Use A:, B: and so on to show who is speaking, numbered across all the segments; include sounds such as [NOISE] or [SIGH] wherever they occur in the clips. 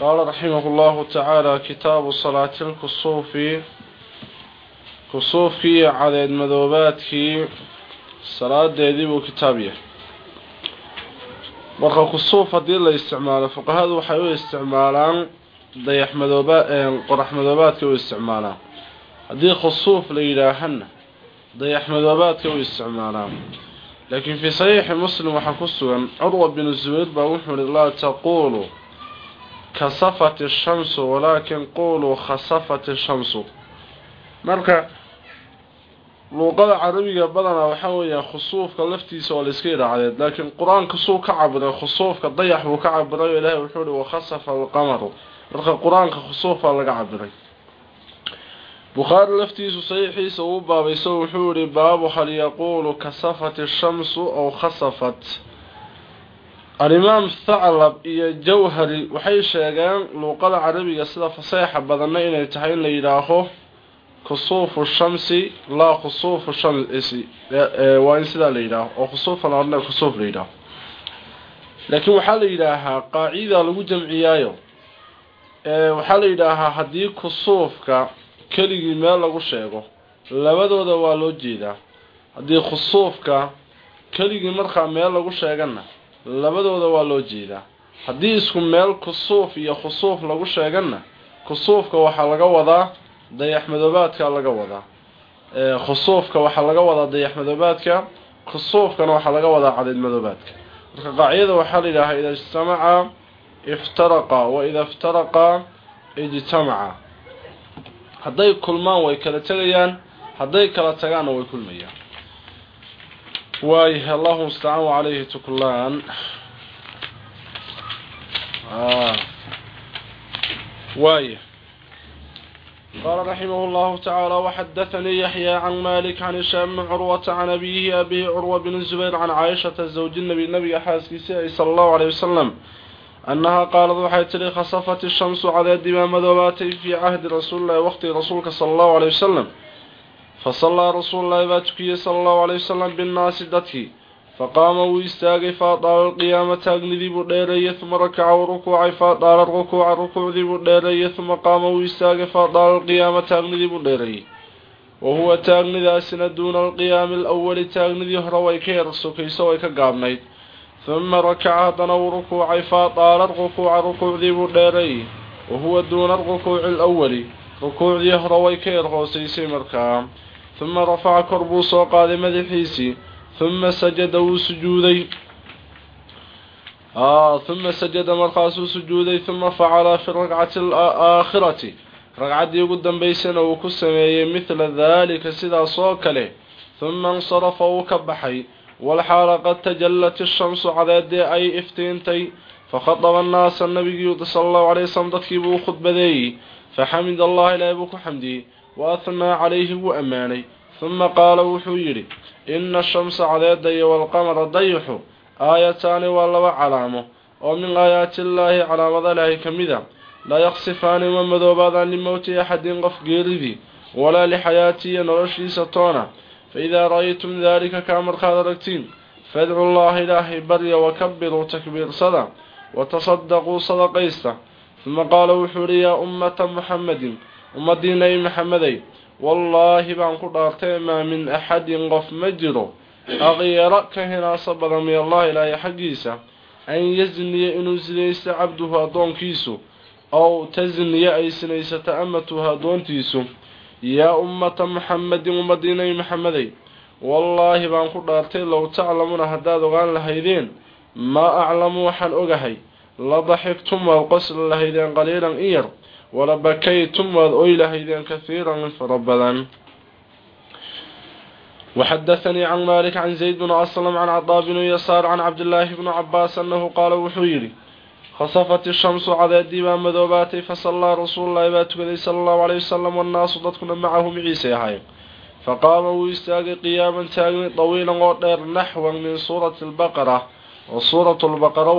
A: قال رحمه الله تعالى كتاب صلاة الكسوف كسوفكي عدد مذوباتكي صلاة ديديب كتابية marka kusuuf haddii la isticmaalo fuqahadu waxay u isticmaalaan dayax madoobaad qorax madoobaadka u isticmaalaan haddii khusuuf la yidhaahana dayax madoobaadka u isticmaalaan laakiin fii saxiixi muslim waxaa ku sugan curwa binu zubayr baa wuxuu ihi laa taquulu kasafat ishamsu walaakin quuluu khasafat ishamsu marka luuqada carabiga badanaa waxaa weeyaan khusuufka laftiisa oo layska idhaacdeed laakiin qur'aanka suu ka cabiray khusuufka dayax buu ka cabiray ilaahay wuxuu ihi wakhasafa alqamaru marka qur'aanka khusuufaa laga cabiray bukhaari laftiisu saxiixiisa uu baabayso wuxuu yihi baabu hal yaquulu kasafat ishamsu aw khasafat alimaam thaclab iyo jawhari waxay sheegeen luuqada carabiga sida faseexa badanna inay tahay in la yidhaaho khusuufu shamsi laa khusuufu shamsi. Waa in sidaa la yidhaaho oo khusuufan orna khusuuf la yidhaaho laakiin waxaa la yidhaahaa qaacida lagu jamciyaayo waxaa la yidhaahaa haddii kusuufka keligii meel lagu sheego labadooda waa loo jeedaa. Haddii khusuufka keligii markaa meel lagu sheegana labadooda waa loo jeedaa. Haddii isku meel kusuuf iyo khusuuf lagu sheegana kusuufka waxaa laga wadaa dayax madoobaadka laga wadaa. Khusuufka waxaa laga wadaa dayax madoobaadka khusuufkana waxaa laga wadaa cadid madoobaadka marka qaacidada waxaa la yidhaahaa ida ijtamaca iftaraqa wa ida iftaraqa ijtamaca. Hadday kulmaan way kala tegayaan hadday kala tagaanna way kulmayaan waayahay allahu mustacaan wacalayhi tuklaan waaya قال رحمه الله تعالى وحدثني يحيى عن مالك عن هشام بن عروة عن أبيه أبيه عروة بن الزبير عن عائشة زوج النبي النبي حاسكي صلى الله عليه وسلم أنها قالت وحيت لي خصفت الشمس على الدماء مذوباتي في عهد رسول الله وقت رسولك صلى الله عليه وسلم fasallaa rasuululaahi baa tukiyey sala allahu caleyh wasalam binnaasi dadkii faqaama wuu istaagay faadaala alqiyaama taagnidii buu dheereeyey uma rakaca u rukuucay faadaala rukuuca rukuucdii buu dheereeyey uma qaama wuu istaagay faadaala alqiyaama taagnidii buu dheereeyey wa huwa taagnidaasina duuna alqiyaami alawali taagnidii hore way ka yar sokayso way ka gaabnayd uma rakaca haddana wuu rukuucay faadaala rukuuca rukuucdii buu dheereeyey wa huwa duuna rukuuci alawali rukuucdii hore way ka yar hoosaysay markaa uma rafaca kor buu soo qaaday madaxiisii uma sajada wuu sujuuday uma sajada markaasuu sujuuday uma facala fi rakcati alaakhirati ragcaddii ugu dambaysana uu ku sameeyey midla daalika sidaas oo kale uma insarafa uu ka baxay walxaala qad tajallat ishamsu cadeedii ay iftiintay fakhadaba annaasa nabigii sala allahu alay wasalam dadkiibuu u khudbadeeyey faxamid allahi ilaahi buu ku xamdiyey وأثنى عليه وأماني ثم قال وحويري إن الشمس عدد والقمر ضيح آيتان والله علامه ومن آيات الله علامة الله كمذا لا يخصفان ومذوبادا لموت أحد قف قيرذي ولا لحياتي نرشي ستونا فإذا رأيتم ذلك كامر خادركتين فادعوا الله إلهي بري وكبروا تكبير صدى وتصدقوا صدقيسته ثم قال وحوري يا أمة محمد ummadii nebi maxameday wallaahi baan ku dhaartay maa min axadin qof ma jiro. Aqiiro ka hinaaso badan min allahi ilaahay xaggiisa an yasniya inuu sinaysto cabduhu addoonkiisu ow tasniya ay sinaysato amatuhu addoontiisu. Yaa ummata muxamedin ummadii nebi maxameday wallaahi baan ku dhaartay low taclamuna haddaad ogaan lahaydeen maa aclamu waxaan ogahay. La daxigtum waad qosli lahaydeen qaliilan in yar تعلمون هداد غان لهيدين ما أعلم وحن أغهي لضحكتم والقسل لهيدين قليلا إير ولبكيتم وذؤي لهيدين كثيرا من فربدا وحدثني عن مالك عن زيد بن أسلم عن عطاء بن يسار عن عبد الله بن عباس أنه قال وحويري خصفت الشمس على الديبان مذوباتي فصلى رسول الله باتكذي صلى الله عليه وسلم والناس ضدكنا معه معيسي هاي فقام ويستاقي قياما تاقني طويلا وطير نحوا من سورة البقرة وسورة البقرة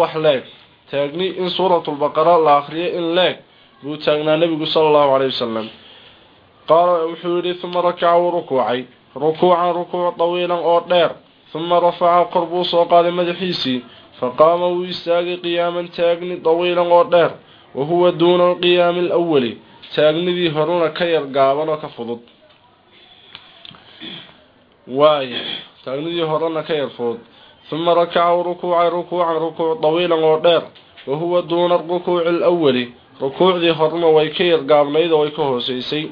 A: buu taagnaa nabigu sala allahu caleyhi wasalam qaala wuxuu yidhi uma rakaca wuu rukuucay. Rukuucan rukuuc dawiilan oo dheer. Uma rafaca kor buu soo qaaday madaxiisii. Faqaama wuu istaagay qiyaaman taagni dawiilan oo dheer. Wa huwa duuna alqiyaami alawali taagnidii horuna ka yar gaaban oo ka fudud. Waaya taagnidii horena ka yar fudud. Uma rakaca wuu rukuucay rukuucan rukuuc dawiilan oo dheer. Wa huwa duuna rukuuci rukuucdii horena way ka yar gaabnayd oo way ka hooseysay.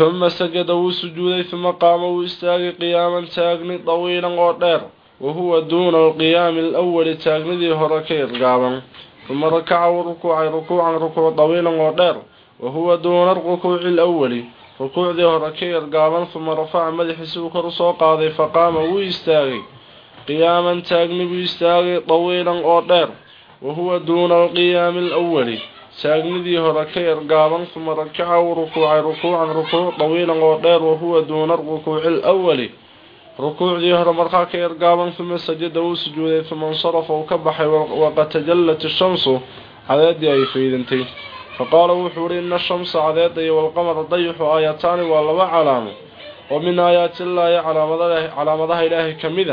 A: Uma sajada wuu sujuuday uma qaama wuu istaagay qiyaaman taagni dawiilan oo dheer. Wahuwa duuna alqiyaami alawali taagnidii hore ka yar gaaban. Uma rakaca wuu rukuucay rukuucan rukuuc dawiilan oo dheer. Wahuwa duuna rukuuci alawali rukuucdii hore ka yar gaaban. Uma rafaca madaxiisi uu kor u soo qaaday faqaama wuu istaagay. Qiyaaman taagni buu istaagay dawiilan oo dheer wahuwa duuna alqiyaami alawali taagnidii hore ka yar gaaban uma rakaca wuu rukuucay rukuucan rukuuc dawiilan oo dheer wahuwa duuna rukuuci alawali rukuucdii hore markaa ka yar gaaban uma sajada wuu sujuuday uma insarafa uu ka baxay waqad tajallat ishamsu cadeedii ay faydantay faqaala wuxuu uhi ina ashamsa cadeeda iyo walqamara dayixu aayataani waa laba calaamo oo min aayaatillaahi calaamadaha ilaahay ka mid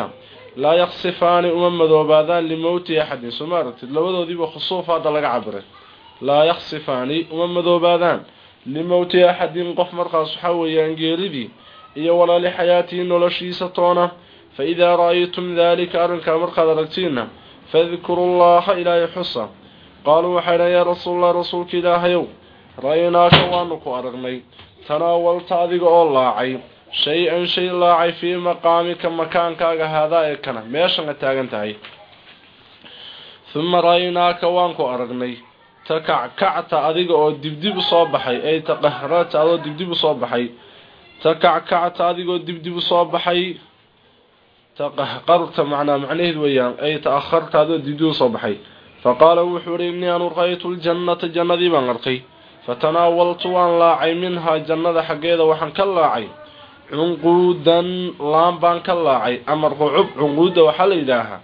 A: laa yaksifaani uma madoobaadaan limowti axadin. Soo ma aragtid labadoodiiba khusuuf hadda laga cabiray laa yaksifaani uma madoobaadaan limowti axadin. Qof markaas waxaa weeyaan geeridii iyo walaali xayaatii noloshiisa toona. Fa idaa ra'aytum daalika arrinkaa markaad aragtiinna fadkuru llaha ilaahay xusa. Qaaluu waxay dhahan yaa rasuulallah rasuulka ilaahayow ra'aynaaka waanu ku aragnay. Tanaawalta adiga oo laacay shay-an shay laacay fii maqaamika makaankaaga haadaa ee kana. Meeshan a taagan tahay uma ra'aynaaka waan ku aragnay. Takackacta adiga oo dibdib u soo baxay. Ay taqahrata adoo dibdib u soo baxay. Takackacta adigoo dibdib u soo baxay. Taqahqarta macnaa macnaheed weeyaan ay ta-aharta adoo dibdib u soo baxay. Faqaala wuxuu ihi innii anu ra'aytu ljannata jannadii baan arkay. Fatanaawaltu waan laacay minhaa jannada xaggeeda waxaan ka laacay cunquudan laan baan ka laacay ama rucub cunquudda waxaa la yidhaahaa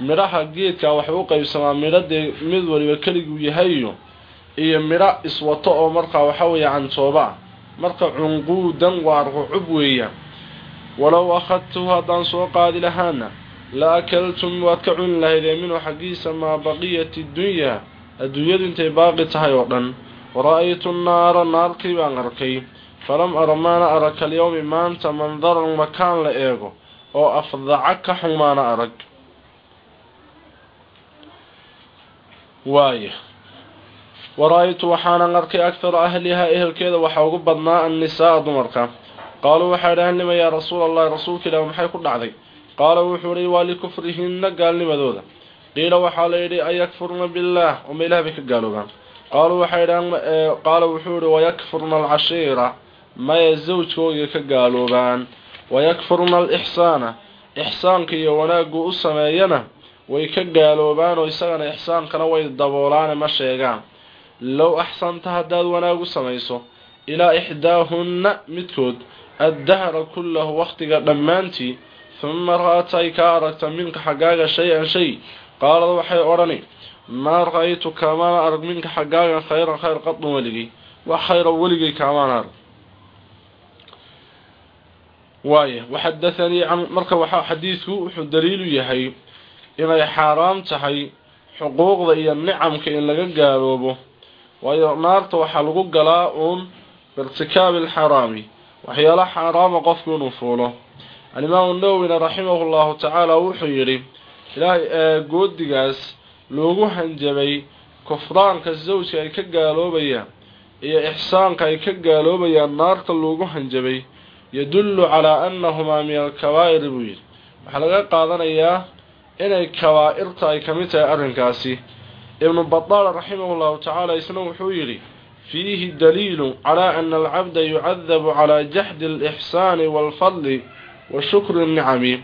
A: midhaha geedka waxay u qaybsamaa midho dee mid waliba keliguu yahayo iyo midho iswato oo markaa waxaa weeye cantooba ah. Marka cunquudan waa rucub weeyaan. Walow akhadtuhu haddaan soo qaadi lahaana la akaltum waad ka cuni lahaydee minhu xaggiisa maa baqiyati dunyaa adduunyadu intay baaqi tahay oo dhan. Wara-aytu naarkii baan arkay falam ara maana arag kalyowmi maanta mandaran makaan la eego oo afdaca ka xun maana arag. Waaya wara-aytu waxaanan arkay akhara ahlihaa ehelkeeda waxaa ugu badnaa annisaaa dumarka. Qaaluu waxay dhahan lima yaa rasuula allahi rasuulka ilaah maxay ku dhacday? Qaala wuxuu ihi waa likufrihinna gaalnimadooda. Qiila waxaa layidhi ayakfurna billaah. Uma ilaah bay ka gaaloobaan qaaluu qaala wuxuu ihi wayakfurna alcashiira maya zawjkooga ka gaaloobaan. Wayakfurna alixsaana ixsaanka iyo wanaaggu u sameeyana way ka gaaloobaan oo isagana ixsaankana way daboolaane ma sheegaan. Low axsanta haddaad wanaag u samayso ilaa ixdaahunna midkood addahra kullahu wakhtiga dhammaantii huma ra'at ay kaa aragta minka xaggaaga shay-an shay. Qaalad waxay odhani maa ra'aytu kaamaana arag minka xaggaagan khayran khayr qadun weligay. Wax khayra weligay kaamaan arag waaya waxadathanii can marka waxaa xadiidku wuxuu daliilu yahay inay xaaraam tahay xuquuqda iyo nicamka in laga gaaloobo waayo naarta waxaa lagu galaa uun biirtikaabi alxaraami waxyaala xaaraama qofku inuu fuulo. Alimaamu nawowina raximahu llahu tacaala wuxuu yidhi ilaahay goodigaas loogu hanjabay kufraanka zawjka ay ka gaaloobayaan iyo ixsaanka ay ka gaaloobayaan naarta loogu hanjabay yadullu calaa annahumaa min alkabaa'iri buu yidhi. Waxaa laga qaadanayaa inay kabaa'irta ay ka mid tahay arrinkaasi. Ibnu badaal raximahu llahu tacaala isna wuxuu yidhi fiihi daliilu calaa ana alcabda yucadabu calaa jaxdi alixsaani waalfadli wa shukri nicami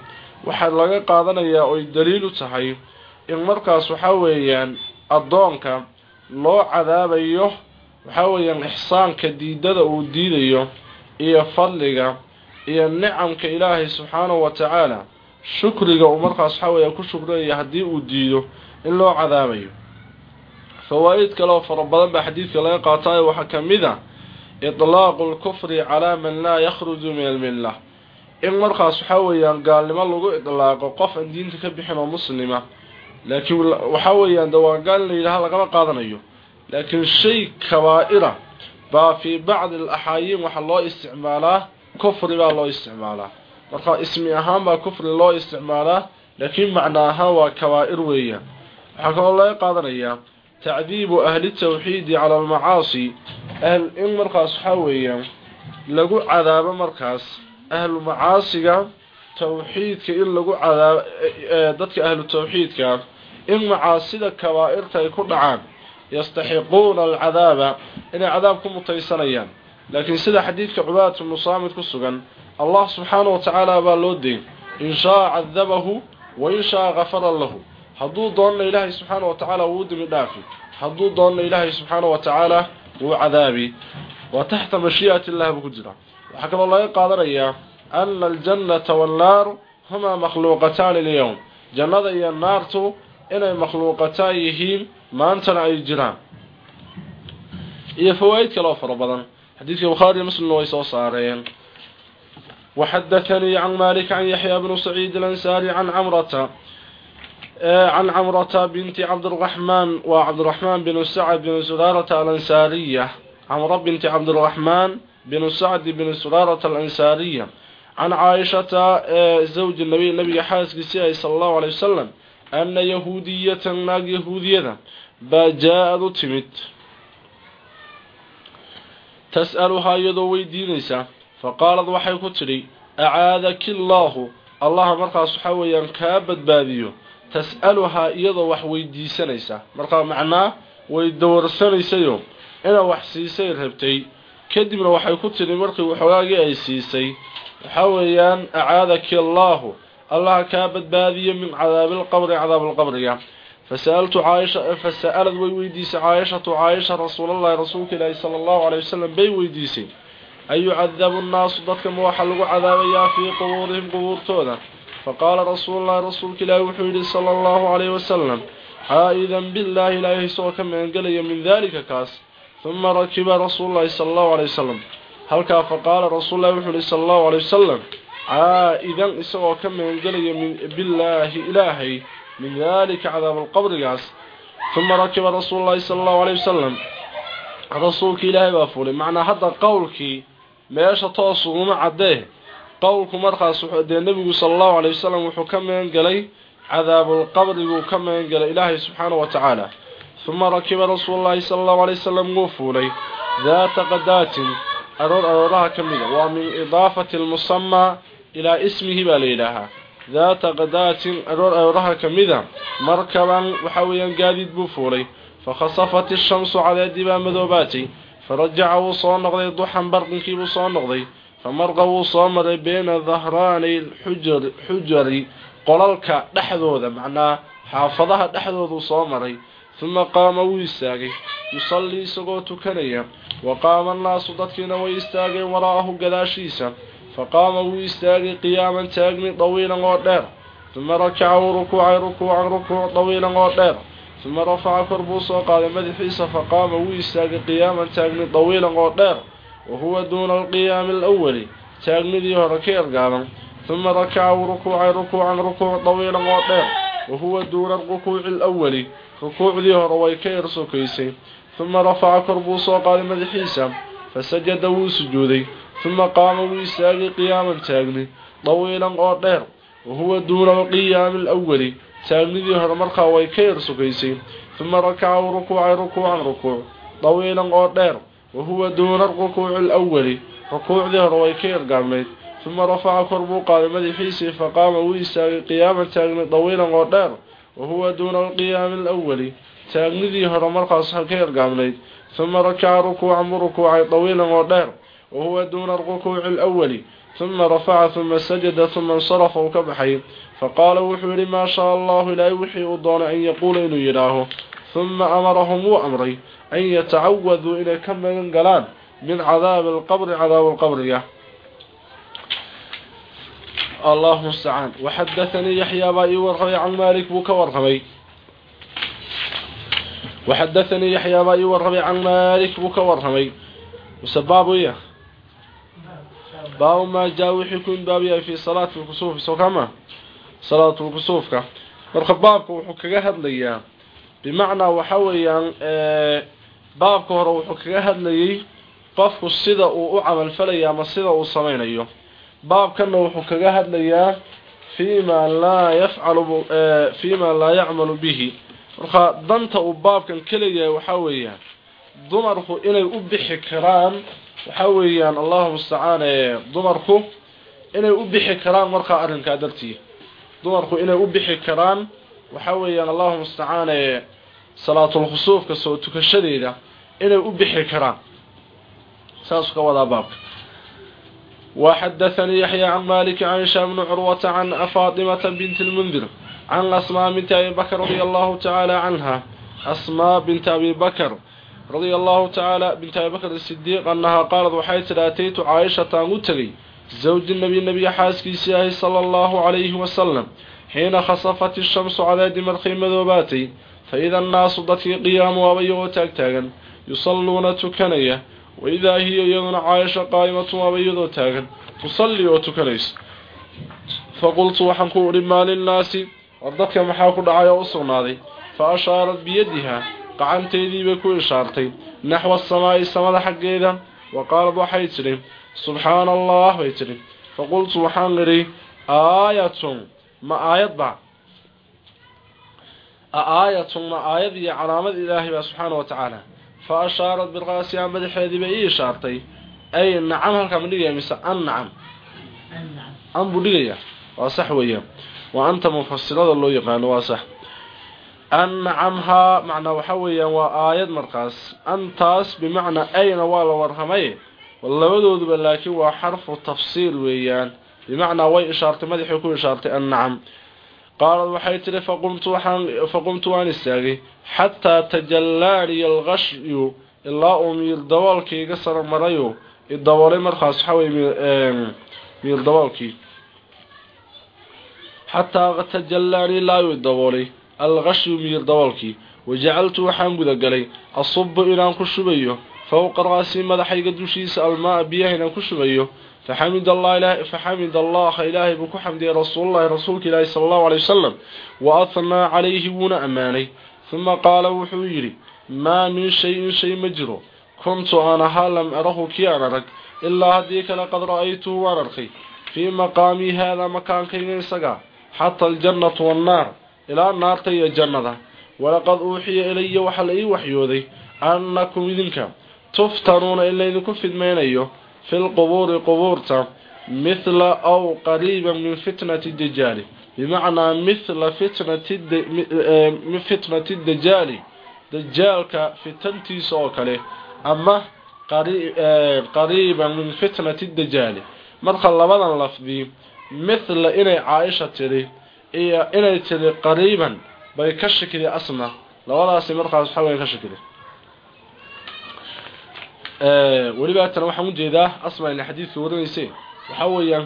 A: waxaa laga qaadanayaa oy daliil u tahay in markaas waxaa weeyaan addoonka loo cadaabayo waxaa weeyaan ixsaanka diidada uu diidayo iyo fadliga iyo nicamka ilaahay subxaanahu wa tacaala shukriga uu markaas waxaa weeya ku shukrinaya haddii uu diido in loo cadaabayo fawaa'id kale oo fara badan baa xadiidka laga qaataayo waxaa ka mid a itlaaqu lkufri calaa man laa yakhruju min almilla in markaas waxaa weeyaan gaalnimo lagu idlaaqo qof aan diinta ka bixin oo muslima. Laakiin waxaa weeyaan de waa gaal in la yidhaha lagama qaadanayo. Laakiin shay kabaa'ira baa fii bacdi alaxaayiin waxaa loo isticmaalaa kufri baa loo isticmaalaa. Marka ismi ahaan baa kufri loo isticmaalaa laakiin macno ahaan waa kabaa'ir weeyaan. Waxaa kaloo laga qaadanayaa tacdiibu ahli tawxiidi cala almacaasi. Ahl in markaas waxaa weeyaan lagu cadaabo markaas ahlu macaasiga tawxiidka in lagu cadaabo dadka ahlu tawxiidka in macaasida kabaa'irta ay ku dhacaan yastaxiquuna alcadaaba inay cadaab ku mutaysanayaan. Laakiin sida xadiidka cubaadatu bnu saamid ku sugan allah subxaana wa tacaala baa loo deyy in shaa cadabahu wa in shaa kafara lahu. Hadduu doonana ilaahay subxaana wa tacaala wuu dimi dhaafi. Hadduu doonana ilaahay subxaana wa tacaala wuu cadaabi. Waa taxta mashii'ati illah buu ku jira. Waxaa kaloo laga qaadanayaa ana aljannata wannaaru humaa makhluuqataani alyowm jannada iyo naartu inay makhluuqataan yihiin maantana ay jiraan iyo fawaa'id kale oo fara badan xadiidka bukhaari iyo muslimna way soo saareen وحدثني عن مالك عن يحيى بن سعيد الأنساري عن عمرة عن عمرة بنت عبد الرحمن وعبد الرحمن بن سعد بن زرارة الأنسارية عمرة بنت عبد الرحمن بن سعد بن زرارة الأنسارية عن عائشة زوج النبي النبي حاسق سيئة صلى الله عليه وسلم أن يهودية ناق يهودية baa jaa-ad u timid. Tas-aluhaa iyadoo weydiinaysa faqaalad waxay ku tidhi acaadaki illaahu allaha markaas waxaa weeyaan kaa badbaadiyo. Tas-aluhaa iyadoo wax weydiisanaysa. Markaa macnaa way dawarsanaysayoo inaa wax siisay rabtay. Kadibna waxay ku tidhi markii waxoogaagii ay siisay waxaa weeyaan acaadaki allaahu allaha kaa badbaadiyo min cadaabi alqabri فسألت عائشة فسألت ويديس عائشة عائشة رسول الله رسول الله صلى الله عليه وسلم بي ويديسي أن يعذب الناس ضدك موحى لغو عذابيا في قبورهم قبور تودا فقال رسول الله رسول الله وحيد صلى الله عليه وسلم عائذا بالله لا يسوك من قلي من ذلك كاس ثم ركب رسول الله صلى الله عليه وسلم هل فقال رسول الله وحيد صلى الله عليه وسلم عائذا يسوك من قلي من بالله إلهي من ذلك عذاب القبر كاس ثم ركب رسول الله صلى الله عليه وسلم رسولك إلهي بافولي معنى هذا قولك meesha toos uguma cadee qowlku markaas dee nebigu sala allahu calay wasalam wuxuu ka magan gelay cadaabulqabriguu ka magan gelay ilaahay subxaana wa tacaala huma rakiba rasuululahi sala allahu alay wasalam wuu fuulay daata qadaatin aroor arooraha ka mida waa min idaafati almusamaa ilaa ismihi baa la yidhaahaa daata qadaatin arooraha ka mid a. Markaban waxa weeyaan gaadiid buu fuulay. Fakhasafat ishamsu cadaadii baa madoobaatay. Farajaca wuu soo noqday duxan barqinkiibuu soo noqday. Famarqa wuu soo maray bayna dahraani xujari qolalka dhexdooda macnaa xaafadaha dhexdooduu soo maray. Uma qaama wuu istaagay. Yusallii isagoo tukanaya. Wa qaama dadkiina way istaageen waraahu gadaashiisa faqaama wuu istaagay qiyaaman taagmin dawiilan oo dheer uma rakaca wuu rukuucay rukuucan rukuuc dawiilan oo dheer uma rafaca kor buu soo qaaday madaxiisa faqaama wuu istaagay qiyaaman taagmin dawiilan oo dheer wa huwa duuna alqiyaami alawali taagmidii hore ka ergaadan uma rakaca wuu rukuucay rukuucan rukuuc dawiilan oo dheer wa huwa duuna rukuuci alawali rukuucdii hore way ka ersokaysay uma rafaca kor buu soo qaaday madaxiisa fasajada wuu sujuuday uma qaama wuu istaagay qiyaaman taagni dawiilan oo dheer wahuwa duuna qiyaami alawali taagnidii hore markaa way ka yar sugaysay uma rakaca uu rukuucay rukuucan rukuuc dawiilan oo dheer wahuwa duuna rukuuci alawali rukuucdii hore way ka yar gaadhnayd uma rafaca kor buu qaaday madaxiisii faqaama wuu istaagay qiyaaman taagni dawiilan oo dheer wahuwa duuna alqiyaami alawali taagnidii hore markaas ka yar gaadhnayd rakaca rukuucan buu rukuucay dawiilan oo dheer wa huwa duuna rukuuci alawali ثم رفع ثم سجد ثم انصرف وكبحي فقال وحوري ما شاء الله لا يوحي أضان أن يقول إنه يراه ثم أمرهم وأمري أن يتعوذوا إلى كم من قلان من عذاب القبر عذاب القبر الله مستعان وحدثني يحيى بائي ورغبي عن مالك بوك ورغبي وحدثني يحيى بائي ورغبي عن مالك بوك ورغبي وسبابه إياه baabu maa jaa wixii ku inbaabiyahay fii salaati lkusuufi soo kama? Salaatu lkusuufka marka baabka wuxuu kaga hadlayaa bimacnaa waxa weeyaan baabka hore wuxuu kaga hadlayay qofku sida uu u camalfalaya ama sida uu samaynayo. Baabkanna wuxuu kaga hadlayaa fiima laa yafcalu fiima laa yacmalu bihi. Marka danta uu baabkan ka leeyahay waxaa weeyaan dumarku inay u bixi karaan waxaa weeyaan allahu mustacaan dumarku inay u bixi karaan markaa arrinkaa dartii dumarku inay u bixi karaan waxaa weeyaan allahu mustacaan salaatulkhusuufka soo tukashadeeda inay u bixi karaan saasuu ka wadaa baabka وحدثني يحيى عن مالك عن هشام بن عروة عن فاطمة بنت المنذر عن أسماء بنت أبي بكر رضي الله تعالى عنها أسماء بنت أبي بكر radia allahu tacaala binti abibakr sidiiq annahaa qaalad waxay tidhi ataytu caaishataan u tegay zawji nebi nebiga xaaskiisii ahay sala allahu calayhi wasalam xiina khasafat ishamsu cadaadimad qiimadoobaatay fa ida annaasu dadkii qiyaamu aaba iyagoo taagtaagan yusalluuna tukanaya wa idaa hiya iyaduna caaisha qaa'imatun aaba iyadoo taagan tusalli oo tukanayso. Fa qultu waxaan ku udhi maalinnaasi war dadka maxaa ku dhacay oo u sugnaaday? Fa ashaarat biyadiha qacanteedii bay ku ishaartay naxwa asamaa'i samada xaggeeda. Wa qaalad waxay tidhi subxaana allah bay tidhi. Faqultu waxaan idhi aayatun ma aayadba a aayatun ma aayad iyo calaamad ilaahay baa subxaana wa tacaala fa ashaarad bilqaasiya madaxeedii bay ii ishaartay. Ay nacam halkaa ma dhigaya mise an nacam? An buu waa sax weeyaan waa anta mufasirada loo yaqaano waa sax ancamhaa macnaa waxa weeyaan waa aayad markaas antaas bimacnaa ayna waa la warramay labadooduba laakiin waa xarfu tafsiil weeyaan bimacnaa way ishaartay madaxii ku ishaartay annacam qaalad waxay tidhi faqumtu waan istaagay xataa tajallaaniya alqashyu ilaa uu miir daboolkii iga saro marayo idaboolay markaas waxa wey miir daboolkii xataa tajallaani ilaa uu idaboolay alqashyu miyir daboolkii wajacaltu waxaan gudagalay asubu inaan ku shubayo fowqa raasii madaxayga dushiisa almaaa biyaha inaan ku shubayo. Faxamid faxamida allaha ilaahay buu ku xamdiyey rasuululahi rasuulka ilaahi sala allahu alay wasalam wa athnaa calayhi wuuna ammaanay. Huma qaala wuxuu yidhi maa min shay-in shay ma jiro. Kuntu aan ahaa lam arahu kii aan arag? Ilaa haddii kale qad ra'aytuhu waan arkay. Fii maqaamii haadaa makaankayga isagaa xata aljannatu wannaar ilaa naarta iyo jannada. Walaqad uuxiya ilaya waxaa la ii waxyooday annakum idinka tuftanuuna in laydinku fidmaynayo fi lqubuuri qubuurta mithla aw qariiba min fitnati dajaali bimacnaa mithla fitnati e, dajaali dajaalka fitantiisa oo kale ama e, qariiba min fitnati dajaali marka labadan lafdi mithla inay caaisha tidhi iyo inay tiri qariiban bay ka shakiday asna labadaasi markaas waxa weya ka shakili weliba tan waxaan u jeedaa asma ina xadiidku warinayse waxaa weeyaan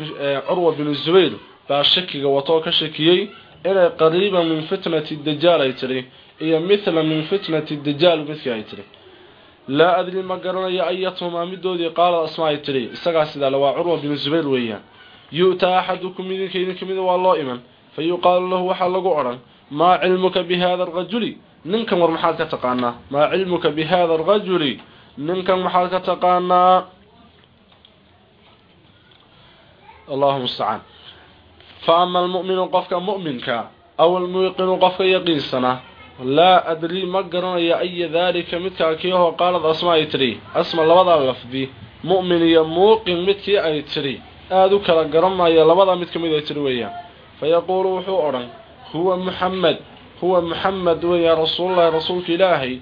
A: curwa binu zubayr baa shakiga watoo ka shakiyey inay qariiban min fitnati dajaal ay tiri iyo mithla min fitnati dajaal midkii ay tiri laa adri ma garanayo ayatuhumaa midoodii qaala asma ay tiri isagaa sidaale waa curwa binu zubayr weeyaan. Yu'taa axadukum idinka idinka mida waa loo iman fa yuqaalu lahu waxaa lagu odhan maa cilmuka bi hada arajuli ninkan war maxaad ka taqaanaa maa cilmuka bi hada arajuli ninkan maxaad ka taqaanaa allahu mustacaan fa ama almu'minu qofka mu'minka aw almuuqinu qofka yaqiinsana laa adrii ma garanayo aya daalika midkaa kii hoo qaalad asma ay tidhi asma labadaa lafdi mu'min iyo muuqin midkii ay tidhi aada u kala garanayo labadaa mid ka mid ay tidhi weeyaan fa yaquulu wuxuu odhan huwa muxamed huwa muxamed weeyaa rasuululahi rasuulka ilaahay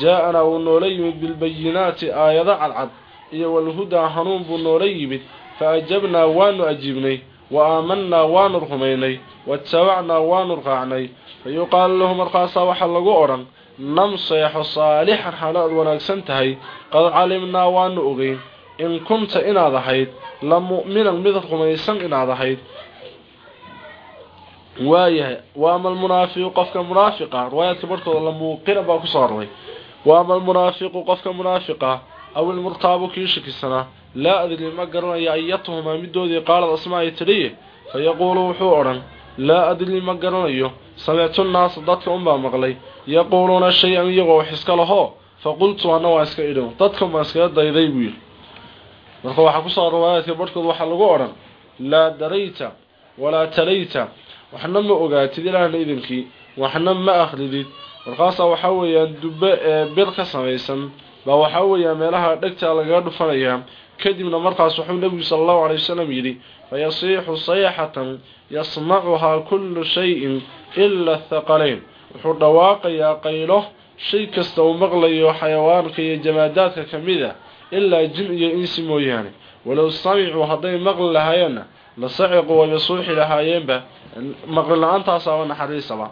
A: jaa-anaa wuu noola yimid bilbayinaati aayado cadcad iyo walhudaa hanuun buu noola yimid fa ajabnaa waanu ajiibnay wa aamanaa waanu rumaynay watabacnaa waanu raacnay fa yuqaalu lahu markaasaa waxaa lagu odhan nam seexo saalixan xaalo aad wanaagsan tahay qad calimnaa waanu ogeyn in kunta inaad ahayd la mu'minan mid rumaysan inaad ahayd waayahay waama almunaafiqu qofka munaafiqa riwaayaadka barhkooda la muuqina baa ku soo array waama almunaafiqu qofka munaafiqa aw ilmurtaabu kii shakisanaa laa adri ma garanaya ayatuhumaa midoodii qaalad asma ay tidhiye fa yaquulu wuxuu odhan laa adri ma garanayo samictu nnaasa dadka unbaa maqlay yaquuluuna shay-an iyagoo wax iska lahoo faqultu ana waa iska idhin dadkan baan iskaga dayday buu yidhi. Marka waxaa ku soo riwaayaadka barhkood waxaa lagu odhan laa darayta walaa talayta waxna ma ogaatid ilaahna idinkii waxna ma akridid markaasaa waxaa weeyaan dubbe ee bir ka samaysan baa waxaa weeyaan meelaha dhegtaa lagaga dhufanayaa. Kadibna markaas wuxuu nebigu sala allahu calay wasalam yidhi fayasiixu sayxatan yasmacuhaa kullu shayin ila athaqalayn wuxuu dhawaaqayaa qaylo shay kasta uu maqlayo xayawaanka iyo jamaadaadka ka mid a ilaa jin iyo insi mooyaane. Walow samicuu hadday maqli lahaayeenna la saciqu wayba suuxi lahaayeenba maqli la'aantaasaba naxariisaba.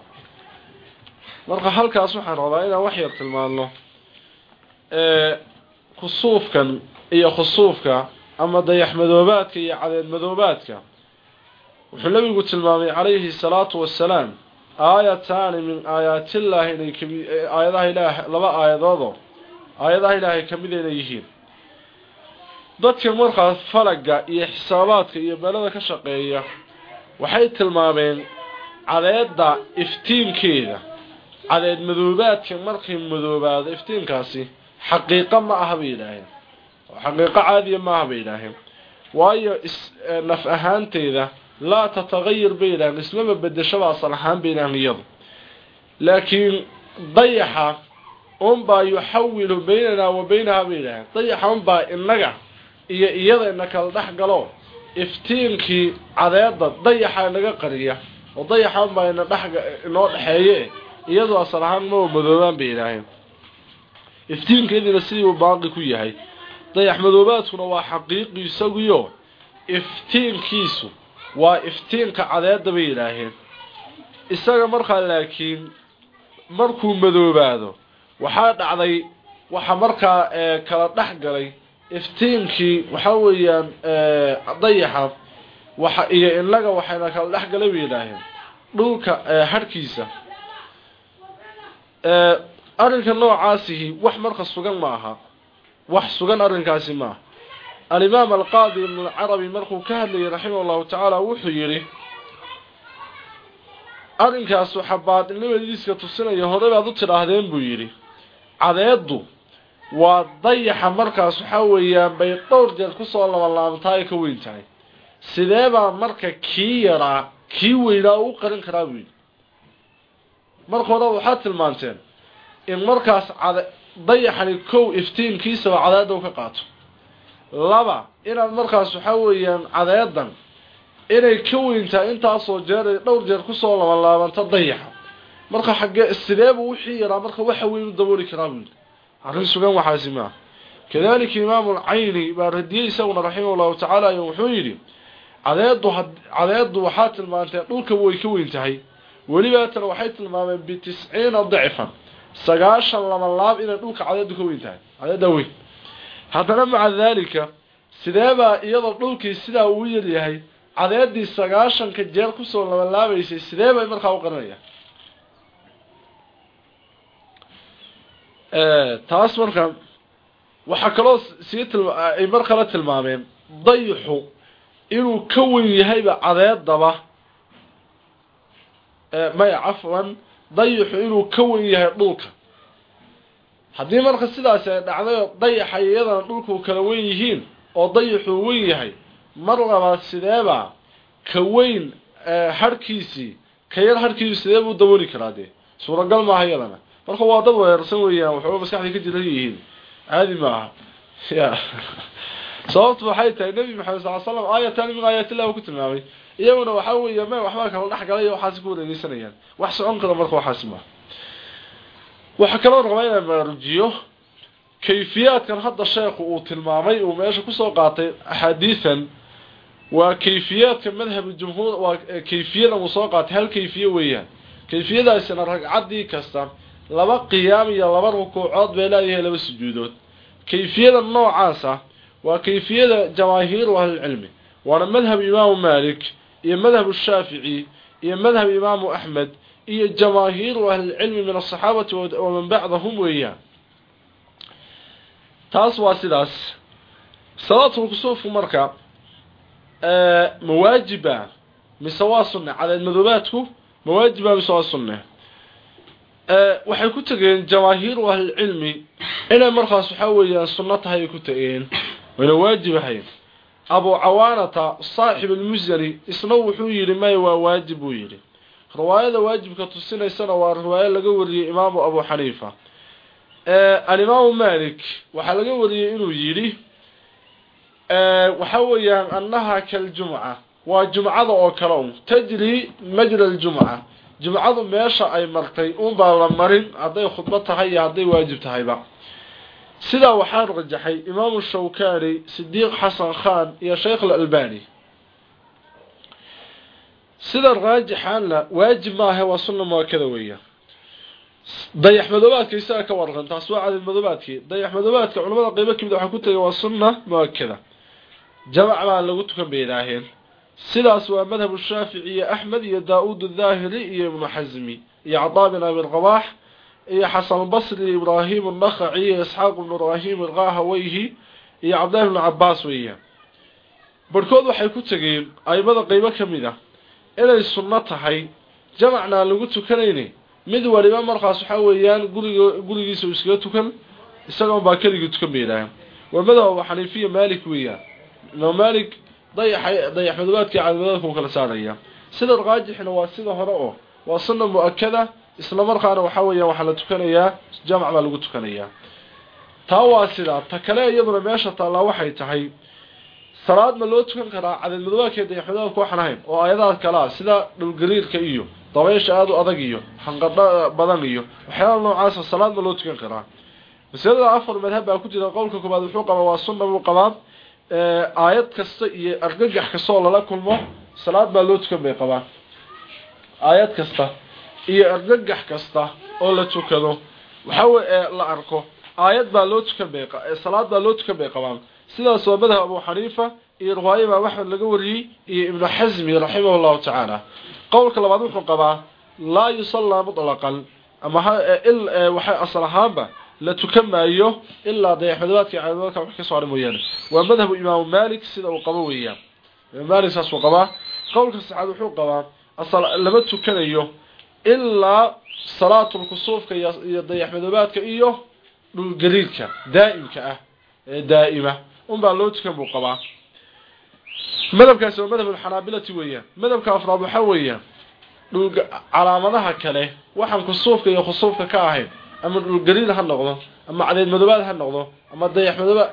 A: Marka halkaas waxaan rabaa inaan wax yar tilmaano kusuufkan iyo khusuufka ama dayaxmadoobaadka iyo cadeedmadoobaadka wuxuu nabigu tilmaamay calayhi salaatu wasalaam aayataani min aayaatillaahi inay kami aayadaha ilaah laba aayadoodoo aayadaha ilaahay ka mid inay yihiin dadka markaas falaga iyo xisaabaadka iyo beelada ka shaqeeya waxay tilmaameen cadeedda iftiinkeeda. Cadeed madoobaadka markay madoobaado iftiinkaasi xaqiiqo ma aha bay yidhaaheen xaqiiqo caadiya ma aha bay yidhaaheen waayo naf ahaanteeda laa tatagayar bay yidhaaheen ismama bedeshaba asal ahaan bay yidhaaheen iyadu. Laakiin dayaxa unbaa yuxawilu baynanaa wa baynahaa bay yidhaaheen dayaxa unbaa inaga iyo iyada ina kala dhex galo iftiinkii cadeedda dayaxa inaga qariya oo dayaxa unbaa ina dhex inoo dhexeeye iyadu asal ahaan maba madoobaan bay yidhaaheen iftiinkeediina sidii uu baaqi ku yahay. Dayax madoobaadkuna waa xaqiiqi isaguyo iftiinkiisu waa iftiinka cadeedda bay yidhaaheen isaga markaa laakiin markuu madoobaado waxaa dhacday waxa markaa kala dhex galay iftiinkii waxaa weeyaan dayaxa waxa iyo inaga waxayna kala dhex galay bay yidhaaheen dhulka harhkiisa arrinka noocaasihi wax marka sugan ma aha wax sugan arrinkaasi maaha. Alimaam alqaadi ibnu alcarabi markuu ka hadlayay raximah llahu tacaala wuxuu yidhi arrinkaas waxaa baadilnimadiiska tusinaya hore baad u tidhaahdeen buu yidhi. Cadeeddu waa dayaxa markaas waxaa weeyaan bay dhowr jeer ku soo labanlaabantaa ay ka weyn tahay. Sideebaa marka kii yaraa kii weynaa u qarin karaa buu yidhi. Marka hore waxaad tilmaanteen in markaas dayaxani kow iftiinkiisaba cadeedda u ka qaato. Laba inaad markaas waxaa weeyaan cadeedan inay ka weyntahay intaasoo jeer dhowr jeer ku soo labanlaabanto dayaxa. Marka xagee sideebuu wixii yaraa marka waxa weyn u dabooli karaa arrin sugan waxaasi maaha kadalika imaamu alcayni baa radiyey isaguna raximah llahu tacaala wuxuu yidhi cadeeddu cadeeddu waxaa tilmaantee dhulka way ka weyn tahay. Welibaatana waxay tilmaameen bitisciina dicfan sagaashan laba laab inay dhulka cadeeddu ka weyn tahay. Cadeedda weyn. Haddana maca daalika sideebaa iyadoo dhulkii sidaa uu yaryahay cadeeddii sagaashanka jeer ku soo labalaabaysay sidee bay markaa u qarinaya taas marka waxaa kaloo sii ay mar kale tilmaameen dayxu inuu ka weyn yahayba cadeedaba maya cafwan dayixu inuu ka weyn yahay dhulka. Haddii marka sidaasi ay dhacdayoo dayaxa iyadana dhulku kala weyn yihiin oo dayixuu weyn yahay mar labaad sideebaa ka weyn harhkiisii ka yar harhkiisu sidee buu dabooli karaa dee? Suuragal maaha iyadana marka waa dad weerarsan weeyaan waxooga maskaxdii ka jiran yihiin. Caadi maaha ya. Sababtu waxay tahay nebi maxamed sal slam aayatan min aayaatillahi ku tilmaamay. Iyaguna waxaa weeya me waxbaa kala dhex galay waxaasi ku wareegeysanayaan wax socon kara marka waxaasi maaha waxaa kaloo rabaa inaan maarujiyo kayfiyaadkan hadda sheekhu uu tilmaamay uu meesha ku soo qaatay axaadiidan waa kayfiyaadka madhab jumhuur waa kayfiyadan uu soo qaatay hal kayfiye weeyaan. Kayfiyadaasina ragcaddii kasta laba qiyaam iyo laba rukuucood bay leedahay laba sujuudood. Kayfiyada noocaasa waa kayfiyada jamaahiiru ahlilcilmi waana madhab imaamu maalik iyo madhab shaafici iyo madhab imaamu axmed iyo jamaahiiru ahlilcilmi min asaxaabati waman bacdahum weeyaan. Taas waa sidaas. Salaatulkusuufku marka mawaajiba mise waa sunne cadeed madoobaadku mawaajiba mise waa sunne waxay ku tageen jamaahiiru ahlilcilmi. Inay markaas waxaa weeyaan sunno tahay ay ku tageen. Wayna waajib ahayn. Abu cawaanata saaxib almusani isna wuxuu yidhi may waa waajib buu yidhi. Riwaayada waajibka tusinaysana waa riwaayo laga wariyey imaamu abu xaniifa. Alimaamu malik waxaa laga wariyey inuu yidhi waxa weeyaan annaha kaljumca. Waa jumcada oo kale un tajri majra aljumca jumcadu meesha ay martay unbaa la marin hadday khudbo tahay iyo hadday waajib tahayba. Sidaa waxaa rajaxay imaamu shawkani sidiiq xasan khan iyo sheekh alalbani. Sida raajixaanna waajib maaha waa sunna muakada weeya dayax madoobaadka isaga ka warqan taas waa cadad madoobaadkii dayax madoobaadka culamada qeybo ka mid waxaa ku tagay waa sunna muakada jamac baa lagu tukan bay yidhaaheen sidaas waa madhabu shaafici iyo axmed iyo daa-uud daahiri iyo ibnu xasmi iyo cadaa bin abi rabaax iyo xasan basri ibraahim nakaci iyo isxaaq ibnu ibraahim alqahaweyhi iyo cabdillahi ibnu cabaas weeyaan barhkood waxay ku tegeen aimada qeybo ka mid ah inay sunno tahay jamacna aan lagu tukanayni mid waliba markaas waxaa weeyaan guriga gurigiisa uu iskaga tukan isagoon baa keligii tukan bay waa madhab abu maalik weeyaan imaam maalik dayax madoobaadka iyo cadmadoobaadka uu kala saaraya. Sida raajixna waa sida hore oo waa sunna mu'akada isla markaana waxaa weeyaan waxaa la tukanayaa jamac baa lagu tukanayaa taa waa sidaa ta kale iyaduna meesha taallaa waxay tahay salaad ma loo tukan karaa cadad madoobaadka iyo dayax madoobaadka waxaan ahayn oo aayadaha kale ah sida dhulgariirka iyo dabaysha aada u adag iyo hanqadho badan iyo waxyaala noocaasa salaad loo tukan karaa. Masalada afar madhab ku jira qowlka koobaad wuxuu qabaa waa sunna buu qabaa aayad kasta iyo argagax kasta oo lala kulmo salaad baa loo tukan bay qabaan. Aayad kasta iyo argagax kasta oo la tukado waxa weye la arko aayad baa loo tukan bay salaad baa loo tukan bay qabaan. Sidaas waa madhab abu xaniifa iyo riwaayo imaam laga wariyey iyo ibnu xasmi raximah llahu tacaala. Qowlka labaad wuxuu qabaa laa yusallaa mutlaqan ama waxay asal ahaanba la tukan maayo ilaa dayaxmadoobaadka iyo cadmadoobaadka wax ka soo haray mooyaane. Waa madhabu imaamu malik sida uu qabo weeyaan. Imaam malik saas uu qabaa. Qowlka saxaad wuxuu qabaa lama tukanayo ilaa salaatulkusuufka iyo dayaxmadoobaadka iyo dhulgariirka daa'imka ah ee daa'ima. Unbaa loo tukan buu qabaa. Madhabkaasi waa madhab alxanaabilati weeyaan. Madhabka afraad waxaa weeyaan dhul calaamadaha kale waxaan kusuufka iyo khusuufka ka ahayn ama dhulgariir ha noqdo ama cadeed madoobaad ha noqdo ama dayax madooba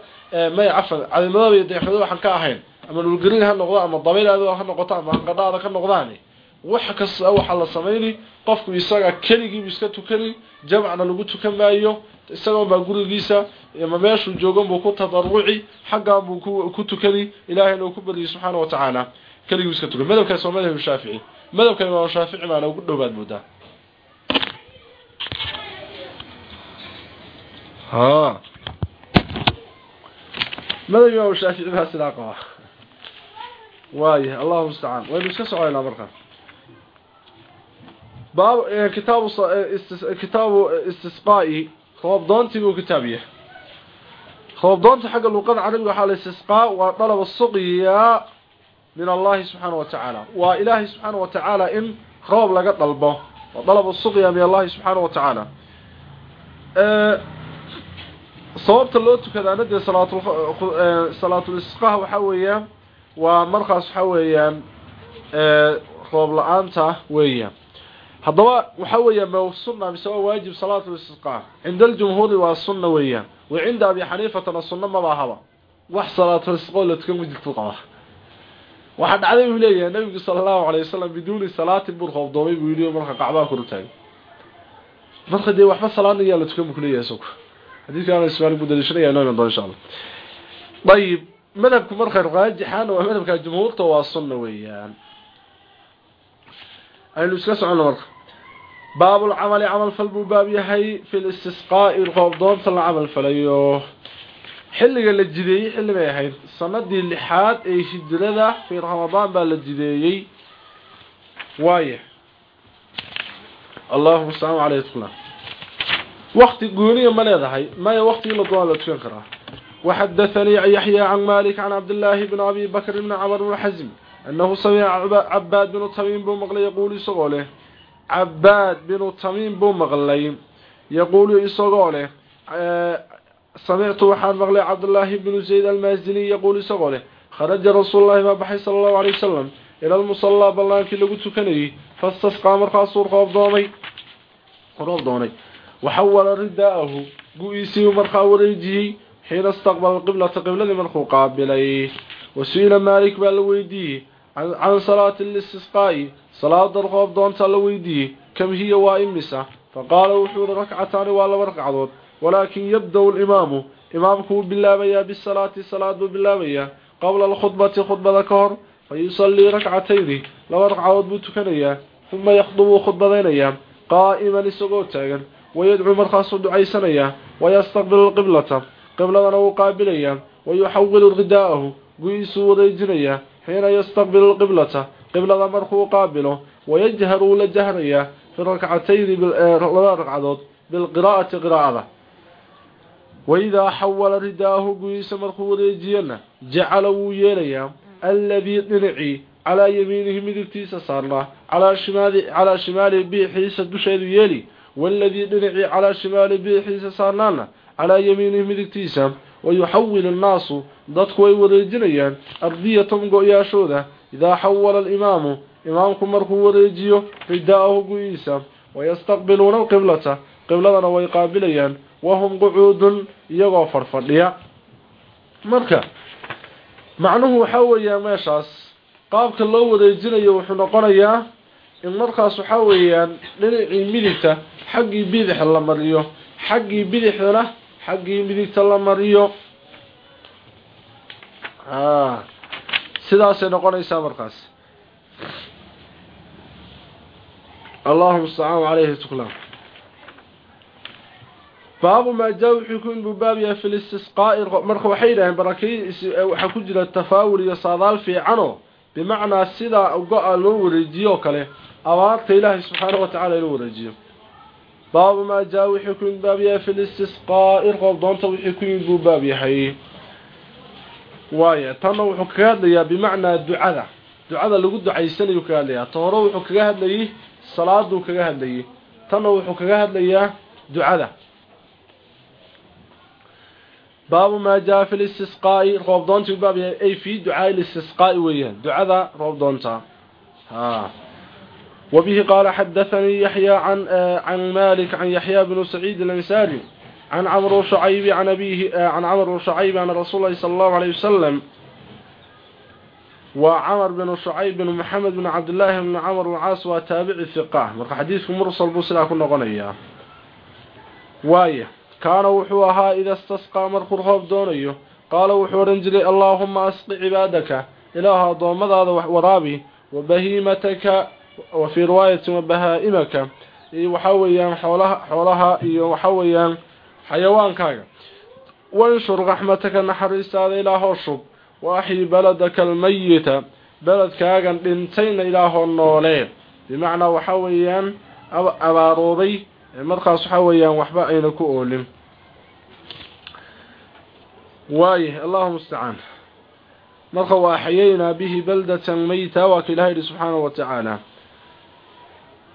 A: may cafan cadeed madooba iyo dayax madooba waxaan ka ahayn. Ama dhulgariir ha noqdo ama dabaylaada ha noqoto ama hanqadhaada ka noqdaani. Wax kasta waxaa la samayni qofku isaga keligiibu iska tukani jamcna lagu tukan maayo isagoon baa gurigiisa ama meeshuu joogan buu ku tadaruci xaggan buu ku tukani ilaahayna uu ku baryay subxaana wa tacaala keligii iska tukan madhabkaas waa madhab shaafici. Madhabka imaam shaafici baana ugu dhowaad moodaa ها ماذا يقول الشافعي بها سلاقة وايه الله المستعان وين اسكا سؤالنا مرقا باب كتاب كتاب استسقائي خواب دونتي وكتابيه خواب دونتي حق اللغة العربية حال الاستسقاء وطلب السقيا من الله سبحانه وتعالى وإله سبحانه وتعالى إن خواب لقى طلبه وطلب السقيا من الله سبحانه وتعالى أه sababta loo tukadaana dee salaatul salaatul isqaha waxa weeyaan waa markaas waxa weeyaan roob la'aanta weeyaan. Haddaba waxa weeyaan ma sunna mise waa waajib salaatul isqaa cinda aljumhuuri waa sunna weeyaan. Wa cinda abi xaniifatana sunna maba ahaba wax salaatul isqoo la tukan wajibku qaba. Waxaa dhacday uu leeyahay nabigu sala allahu calay wasalam biduuni salaatin buu roobdoomay buu yidhi marka qacbaa kor marka dee waxba salaad ayaa la tukan buu kuleeyahay xadiiskaana su'aal buu daliishanaya inoo iman doon insha allah. Ayib madhabku marka raajixaana waa madhabka jumhuurta waa sunna weeyaan. Aynu iska socono marka. Baabul camali camal fal buu baab yahay. Fi listisqaa'i qoobdoonta la camal falayo. Xilliga la jideeyey xilli bay ahayd. Sanadii lixaad ee hijrada fi ramadaan baa la jideeyey. Waaye. Allahuma mustacaan caleyh tqla وقت قونية ما ليضحي ما هي وقت إلا طوال تفكره وحدثني يحيى عن مالك عن عبد الله بن أبي بكر بن عمر بن حزم أنه سمع عباد بن الطميم بن مغلي يقول سغوله cabaad binu tamiim buu maqlay yaquulu isagoo leh samictu waxaan maqlay cabdullaahi bnu zayd almaaziniy yaquulu isagoo leh kharaja rasuululahi baa baxay sala allahu alay wasalam ila almusallaa ballaankii lagu tukanayay fastasqaa markaasuu roobdoomay roob doonay waxawala ridaa'ahu gu-iisii markaa wareejiyey xiina istaqbala qiblata qibladii markuu qaabilay. Wasu'ila maalik baa la weydiiyey can salaati listisqaa'i salaada roob doontaa la weydiiyey kam hiya waa imisa? Faqaala wuxuu yihi rakcataani waa laba ragcadood walaakin yabda-u alimaamu imaamku wuu bilaabayaa bisalaati salaad buu bilaabayaa qabla alkhudbati khudbada ka hor fa yusallii wayadcuu markaasuu ducaysanayaa wayastaqbilu lqiblata qibladana wuu qaabilayaa wayuxawilu ridaa'ahu gu-iisuu wareejinayaa xiina yastaqbilu lqiblata qiblada markuu qaabilo wayajharu wuu la jahrayaa fi rakcatayni laba ragcadood bilqiraa'ati qiraa'ada waidaa xawala ridaahu gu-iisa markuu wareejiyana jacala wuu yeelayaa alladii dhinacii calaa yamiinihi midigtiisa saarnaa calaa shimaali biixiisa dusheedu yeeli calaa shimaali biixiisa saarnaana calaa yamiinihi midigtiisa wayuxawilu annaasu dadku way wareejinayaan ardiyatum go-yaashooda idaa xawala alimaamu imaamku markuu wareejiyo ridaa'ahu gu-iisa wayastaqbiluuna alqiblata qibladana way qaabilayaan wahum qucuudun iyagoo fadhfadhiya marka macnuhu waxaa weeyaa meeshaas qaabka loo wareejinayo wuxuu noqonayaa in markaas waxaa weeyaan dhinacii midigta xaggii bidix la mariyo xaggii bidixdana xaggii midigta la mariyo. Sidaasay noqonaysaa markaas. Allahuma mustacaan caleyhi tuklaan baabu maa jaa wuxuu ku inbuu baab yahay fi listisqaa'i marka waxay yidhaaheen barakay waxaa ku jira tafaawul iyo saadaal fiicanoo bimacnaa sidaa go-a loo wareejiyo oo kale abaarta ilaahay subxaanahu watacaala loo wareejiyo baabu maa jaa wuxuu ku in baab yahay fi listisqaa'i roob doonta wixii ku in buu baab yahay waaya tanna wuxuu kaga hadlayaa bimacnaa ducada ducada lagu ducaysanayu kaga hadlayaa ta hore wuxuu kaga hadlayey salaaduu kaga hadlayey tanna wuxuu kaga hadlayaa ducada baabu maa jaa fi listisqaa'i roob doonta baab yahay ay ducada roob وبه قال حدثني يحيى عن عن مالك عن يحيى بن سعيد الأنساري عن عمرو شعيب عن أبيه عن عمرو شعيب عن رسول الله صلى الله عليه وسلم وعمر بن شعيب بن محمد بن عبد الله بن عمرو العاص وتابع الثقة مرق حديثكم مرسل بوسلا كنا قنيا وايه كان وحوها إذا استسقى مرق الخوف دونيه قال وحو رنجلي اللهم أسق عبادك إله ضومد هذا ورابي وبهيمتك وفي رواية وبهائمك وحويا حولها, حولها وحويا حيوان كاغا وانشر رحمتك نحريس هذا إله الشب وأحي بلدك الميت بلد كاغا انتين إله النولين بمعنى وحويا أباروضي markaas waxa weeyaan waxba ayna ku oolin waaye allahu mustacaan marka waa xayaynaa bihi baldatan mayta waa ka ilaha yidhi subxaanahu wa tacaala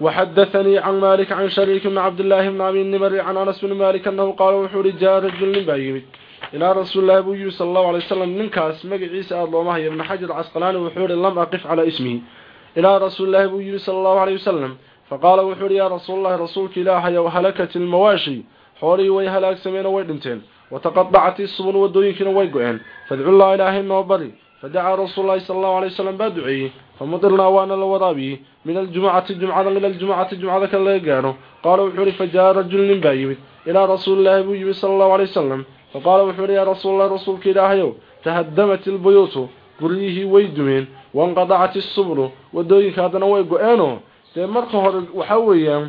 A: وحدثني عن مالك عن شريك بن عبد الله بن عبد النمر عن أنس بن مالك أنه قال وحوري جاء رجل من بايمت إلى رسول الله أبو صلى الله عليه وسلم من كاس مقع عيسى الله ابن حجر عسقلاني وحوري لم أقف على اسمه إلى رسول الله أبو صلى الله عليه وسلم فقال وحوري يا رسول الله رسولك إلهي وهلكت المواشي حوري ويهلاك سمين ويدنتين وتقطعت الصبن والدوينكين ويقعين فادعوا الله إلهي النوبري فدعا رسول الله صلى الله عليه وسلم بدعيه فمطرنا وانا لورابي من الجمعة الجمعة إلى الجمعة الجمعة كان لا يقانو قال وحوري فجاء رجل بايمت إلى رسول الله أبو صلى الله عليه وسلم فقال وحوري يا رسول الله رسولك إلهي تهدمت البيوت قريه ويدمين وانقضعت الصبر والدوينك هذا ويقعينه dee marka hore waxa weeyaan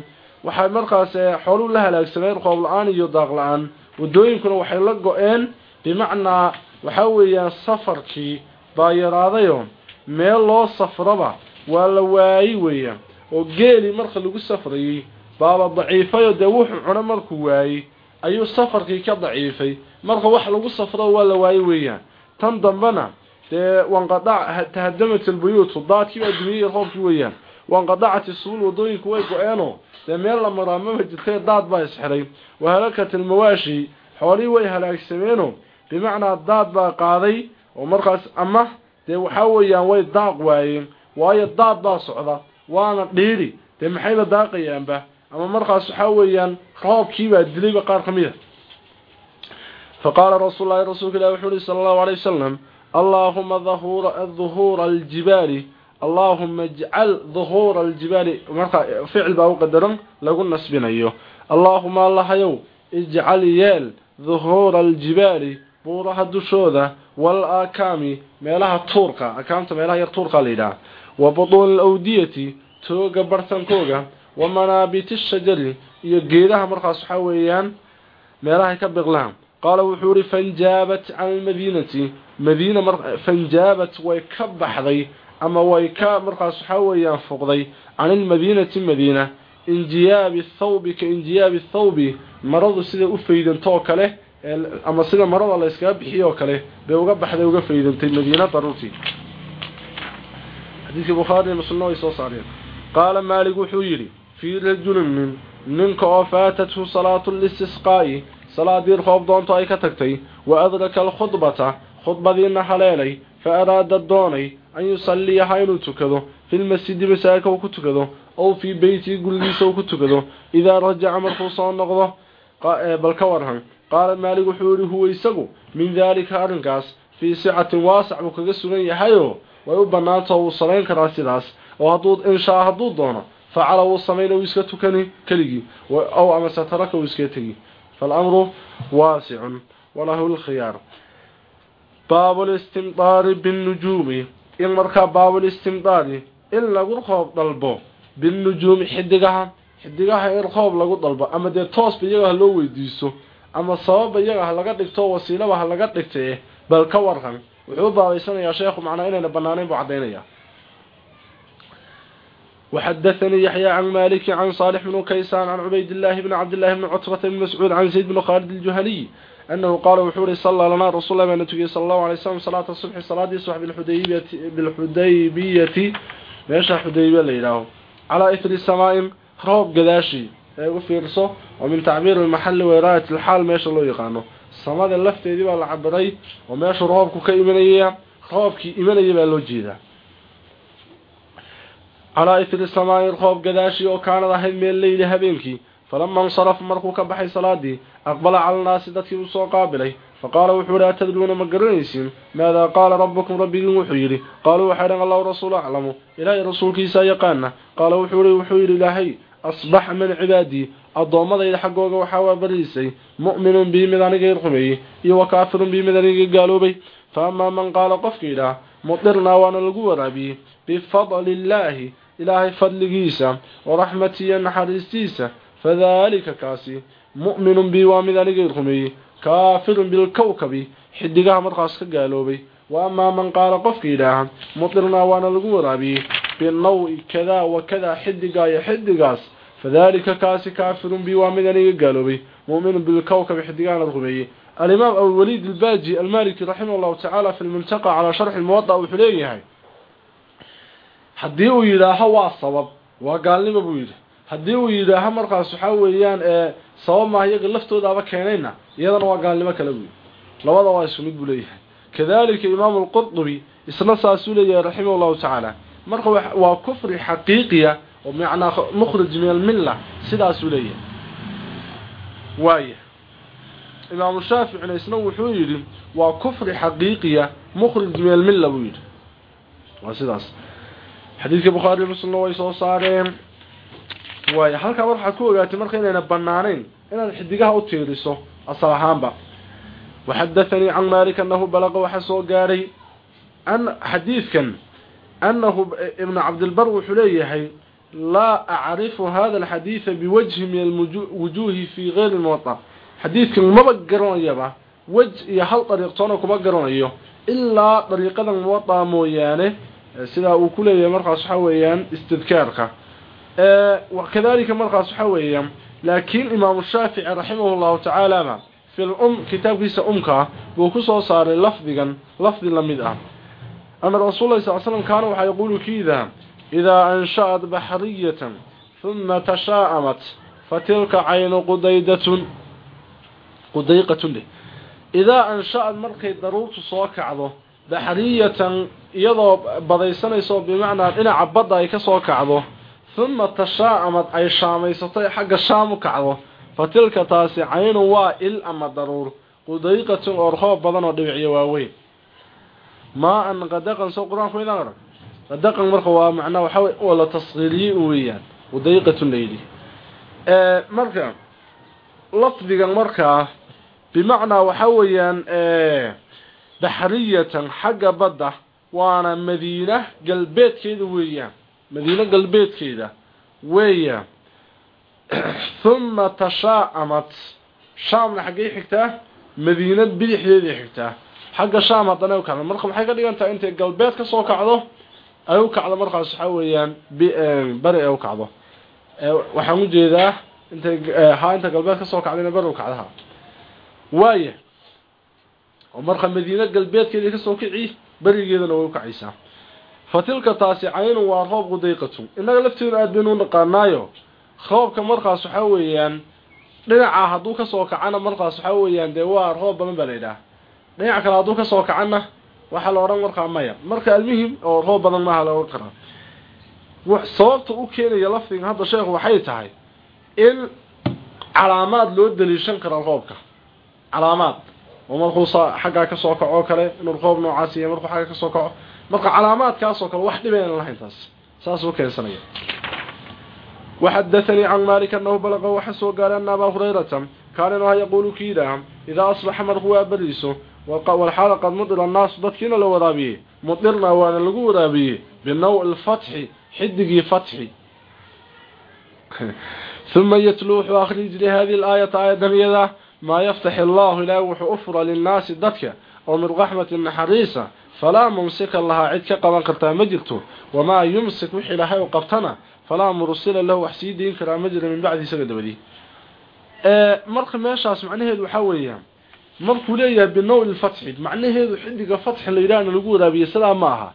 A: waxay markaas xooluhu la halaagsameen qoob la-aan iyo daaq la-aan wadooyinkuna waxay la go-een bimacnaa waxa weeyaan safarkii baa yaraadayo meel loo safraba waa la waayey weeyaan oo geeli marka lagu safrayey baaba daciifayo dee wuxuu cuno markuu waayey ayuu safarkii ka daciifay. marka wax lagu safro waa la waayey weeyaan tan dambena dee wanqadac tahadamat albuyuutu daadkii baa dumiyey roobkii weeyaan wanqadacati suul wadooyinku way go-eeno dee meel la maraa maba jirtay daad baa isxiray wahalakat ilmawaashi xoolihii way halaagsameeno bimacnaa daad baa qaaday oo markaas ama dee waxaa weeyaan way daaq waayeen waayo daad baa socda waana dhiidhi dee maxayba daaqayaanba? Ama markaas waxaa weeyaan roobkiibaa dilayba qaar ka mid a faqaala rasuul lahi rasuulka ilahi wuxuu uhi sala allahu alay wasalam allaahuma duhuura aljibaali allaahuma ijcal duhuura aljibaali. Markaa ficil baa u qadaran lagu nasbinayo. Allaahuma allahayow ijcal yeel duhuura aljibaali buuraha dushooda wal aakaami meelaha tuurka akaamta meelaha yar tuurka la yidhaha wa butuuni alawdiyati tooga bartankooga wa manaabiti shajari iyo geedaha markaas waxaa weeyaan meelahay ka biqlaan. Qaala wuxuu ihi fanjaabat can almadiinati madiina fanjaabat way ka baxday ama way ka markaas waxaa weeyaan fuqday can ilmadiinati madiina injiyaabi thawbi ka injiyaabi thawbi maradu sida u faydantoo kale ama sida marada la iskaga bixiyo kale bay uga baxday uga faydantay madiina daruurtii xadiidkii bukhaari iyo muslimna way soo saareen. Qaala maalig wuxuu yidhi fii rajulin ninka oo faatathu salaatu listisqaa'i salaadii roob doonto ay ka tagtay wa adraka alkhudbata khudbadiina haleelay fa araada doonay an yusalliyaha inuu tukado fi lmasjidi masaajidka uu ku tukado ow fii beytii gurigiisa ku tukado idaa rajaca markuu soo noqdo bal ka warhan qaala maalik wuxuu yihi huwa isagu min daalika arrinkaas fii sicatin waasac buu kaga sugan yahayoo way u bannaantao wuu samayn karaa sidaas oo hadduu inshaa hadduu doono facala wuu samayna wuu iska tukani keligii ow amase taraka wuu iska tegi faalamru waasicun walahu lkhiyaar baabulistimdaari binnujuumi in markaa baabulistimdaari in lagu roob dalbo binnujuumi xidigaha xidigaha in roob lagu dalbo ama dee toosba iyaga haloo weydiiso بيغا لو ويديسو أما صواب بيغا لغا دكتو وسيلة لغا دكتو بل كورخن wuxuu baabaysanaya يا شيخ معنا inayna banaanayn buu cadeynaya وحدثني يحيى عن مالك عن صالح بن كيسان عن عبيد الله بن عبد الله بن عتبة بن مسعود عن زيد بن خالد الجهني أنه قال وحوري صلى لنا رسول الله نتوكي صلى الله عليه وسلم صلاة الصبح صلاة الصبح بالحديبية, بالحديبية ماشا حديبية ليله على إثر السماء روب قداشي u fiirso oo min tacbiir almaxalli waraayat alxaal meesha loo yaqaano. Samada lafteedii baa la cabiray oo meeshu roobku ka imanaya roobkii imanaya baa loo jeedaa. Calaa itri samaai roob gadaashii oo kaanad ahayd meel leyli habeenkii falama insarafa markuu ka baxay salaadii aqbala cala naasi dadkii u soo qaabilay. Faqaala wuxuu ihi atadruuna ma garanaysiin? Maadaa qaala rabbukum rabbigiin? Wuxuu yidhi qaaluu waxay dhan allahu rasuulu aclamu. Ilaahay rasuulkiisaa yaqaana qaala wuxuu i wuxuu yidhi ilaahay asbaxa min cibaadii addoommadayda xaggooga waxaa bariisay mu'minun bii mid aniga in rumeeyey iyo wa kaafirun bii mid aniga gaaloobay. Fa amaa man qaala qofka yidhaah mudirnaa waana lagu waraabiyey bifadli illaahi ilaahay fadligiisa waraxmatiiyo naxariistiisa fadaalika kaasi mu'minun bii waa mid aniga in rumeeyey kaafirun bilkowkabi xidigaha markaas ka gaaloobay. Wa amaa man qaala qofka yidhaaha mudirnaa waana lagu waraabiyey binawi kadaa wa kadaa xidigaa iyo xidigaas fadalika kaasi kaafirun bi waa mid aniga gaaloobay mu'minun bilkawkab xidigaana rumeeyey alimaam abulwaliid albaaji almaliki raximah llahu tacaala fi lmuntaqa calaa sharxi lmuwada wuxuu leeyahay haddii uu yidhaaho waa sabab waa gaalnimo buu yidhi haddii uu yidhaaho markaas waxaa weeyaan ee sabab maaha iyaga laftoodaaba keenayna iyadana waa gaalnimo kala wey labada waa isku mid buu leeyahay kadalika imaamu alqurdubi isna saasuu leeyahay raximah llahu tacaala marka waa kufri xaqiiqiya macnaa mukhrij min almilla sidaasuu leeyahay. Waaya imaamu shaaficina isna wuxuu yidhi waa kufri xaqiiqiya mukhrij min almilla buu yidhi. Waa sidaas. Xadiidka bukhaari muslimna way mar waxaad ku ogaatay marka inayna banaanayn inaad xidigaha u tiiriso asal ahaanba. Waxadathanii can maalik anahu balaqa waxa soo gaadhay an xadiidkan anahu ibnu cabdilbar wuxuu leeyahay hada alxadiida biwajhi min alwujuhi fi gayri lmuwada xadiidkan maba garanayaba wej iyo hal dariiqtoona kuma garanayo ilaa dariiqadan muwada mooyaane sidaa uu ku leeyahay markaas waxa weeyaan istidkaarka kadalika markaas waxa weeyaan laakiin imaamu shaafici raximahullahu tacaala fi lum kitaabkiisa umka buu ku soo saaray lafdigan lafdi la mid ah ana rasuul lah sal slam kaana waxaa yaquulu kiida إذا أنشأت بحرية ثم تشاءمت فتلك عين قديدة قديقة له إذا أنشأت مركي ضرورة صوك عضو بحرية يضو بضيسانيسو بمعنى إن عبدا يكسو كعضو ثم تشاءمت أي شاميستي حق الشام كعضو فتلك تاسي عين وائل أما ضرور قديقة أرخوب بدن ودبعي واوين ما أن قدقا سو قرآن كوين أغرق قدقا مرخوا ومعنى وحاول ولا تصغيري ويان قديقة الليلي آه مركا لفظيا مركا بمعنى وحويا آه بحرية حق بدة وانا مدينة قلبيت كيدا ويان مدينة قلبيت كيدا ويان ثم تشاءمت شامنا حقي حكتاه مدينة بدحdeedii xigtaa xagga shaam hadana u kacdo marka maxay ka dhigantaa intay galbeed ka soo kacdo Ay u kacdo markaas waxa weeyaan bari ay u kacdo. Waxaan u jeedaa intay ha inta galbeed ka soo kacdayna bari u kacdaha. Waaye oo marka madiina galbeedkeedii ka soo kici barigeedana way u kacaysaa. Fatilka taasi caynu waa roob qudayqatu inaga lafteedu aad baynu u naqaanaayo. Roobka markaas waxa weeyaan dhinaca hadduu ka soo kacana markaas waxa weeyaan dee waa roob badan baa la yidhaha dhinaca kale hadduu ka soo kacana waxaa la odhan markaa maya marka almuhim oo roob badan maaha la odhan karaa sababta u keenaya lafdiga hadda sheekhu waxay tahay in calaamaad loo daliishan karo roobka calaamaad oo markuu xaggaa ka soo kaco kale inuu roob noocaas iyo markuu xagga ka soo kaco marka calaamaadkaasoo kale wax dhibaynan lahayn taas saasuu keensanaya وحدثني عن مالك أنه بلغ وحسو قال أن أبا هريرة كان أنه يقول كيدا إذا أصبح مرهو أبريسه والحال قد مطر الناس ضدكنا لو رابيه مطرنا وانا لقو رابيه بالنوع الفتح حدقي فتحي ثم يتلوح وأخرج لهذه الآية آية دميذة ما يفتح الله لا وحفر للناس ضدك ومن رحمة حريصة فلا ممسك الله عدك قبل قرطة مجرته وما يمسك وحي لها وقبتنا falaa mursila lahu wax sii deyn karaa ma jira min bacdi isaga dabadii marka meeshaas macnaheedu waxaa weeyaan markuu leeyahay binawi lfatxi macnaheedu xidiga fatxi la yidhaahna lagu waraabiye sidaa ma aha.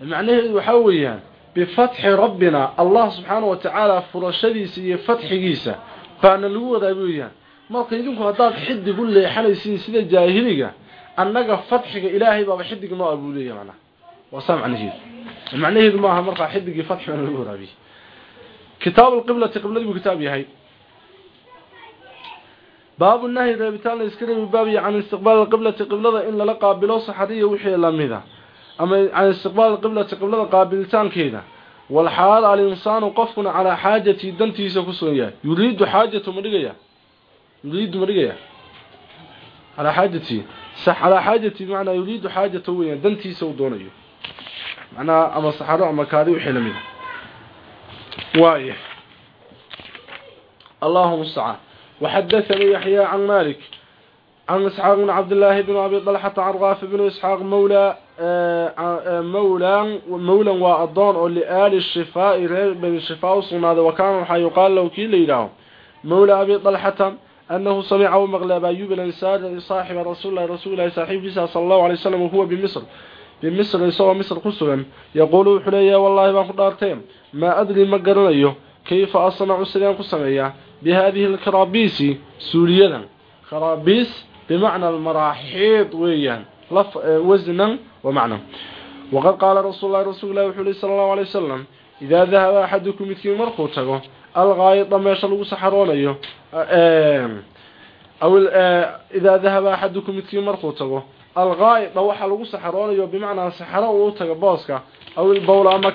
A: Macnaheedu waxaa weeyaan bifatxi rabbina allah subxaana watacaala furashadiisa iyo fatxigiisa baana lagu waraabiweyaan marka idinku haddaad xidig u leexanaysiin sida jaahiliga annaga fatxiga ilaahay baaba xidig noo a buu leeyahay manaa waa saa macnaheedu. Macnaheedu maaha markaa xidigii fatxi baana lagu waraabiye kitaabu lqiblati qibladi buu kitaab yahay baabu nahyi reebitaan la iska reebi baabaya can istiqbaali alqiblati qiblada in lala qaabilo saxariya wixii lamida ah. ama can istiqbaali alqiblati qiblada qaabilitaankeeda. Walxaal alinsaanu qofkuna calaa xaajatii dantiisa kusugan yahay. Yuriidu xaajatu ma dhigaya? Yuriidu ma dhigaya? Calaa xaajatii calaa xaajati bimacnaa yuriidu xaajata weya dantiisa uu doonayo. Macnaha ama saxaro ama kaadi wixii lamida ah. waay allahuma وحدثني يحيى عن مالك عن اسحاق بن عبد الله بن ابي طلحه عن غاف بن اسحاق مولى مولى مولى واضون او لآل الشفاء بن الشفاء صناد وكان وحا يقال له كي ليداه مولى ابي طلحه انه سمع مغلب ايوب الانسان صاحب رسول الله رسول الله صاحب صلى الله عليه وسلم وهو بمصر بمصر يسوى مصر قسرا يقول حليا والله ما قدرتين ما أدري ما قرنيه كيف أصنع سليان قسمية بهذه الكرابيس سوريا كرابيس بمعنى المراحيض ويان لف وزنا ومعنى وقد قال رسول الله رسول الله وحولي صلى الله عليه وسلم إذا ذهب أحدكم مثل مرقوته الغايط ما يشلو سحرونه أو إذا ذهب أحدكم مثل مرقوته الغايط waxa lagu saxaroonayo bimaana saxaro uu taga booska aw ilbowl ama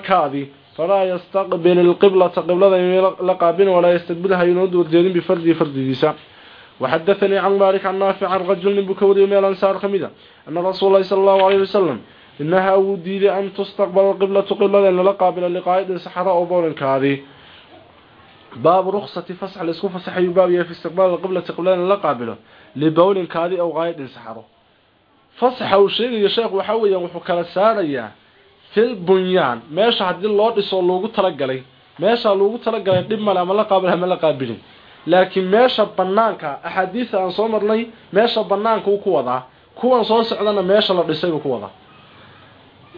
A: kaadi fala yastaqbil alqiblata qiblada la qaabin wala yastadbilha yunudu jeedin bifardi fardiisa وحدثني عن مالك عن نافع عن رجل بكوري من الأنصار خميدة أن رسول الله صلى الله عليه وسلم إنها وديد أن تستقبل القبلة قبلة أن لقابل لقائد سحراء أو بول كاذي باب رخصة فسح الاسكوفة سحي بابية في استقبال القبلة قبلة أن لقابله لبول كاذي أو غايد سحراء fasaxa uu sheegayo sheekhu waxa weeyaan wuxuu kala saarayaa fil bunyaan meesha haddii loo dhiso loogu talagalay meesha loogu talagalay dhib male ama la qaabil ama la qaabilin laakiin meesha banaanka axaadiisa aan soo marnay meesha banaanka uu ku wadaa kuwan soo socdana meesha la dhisay uu ku wadaa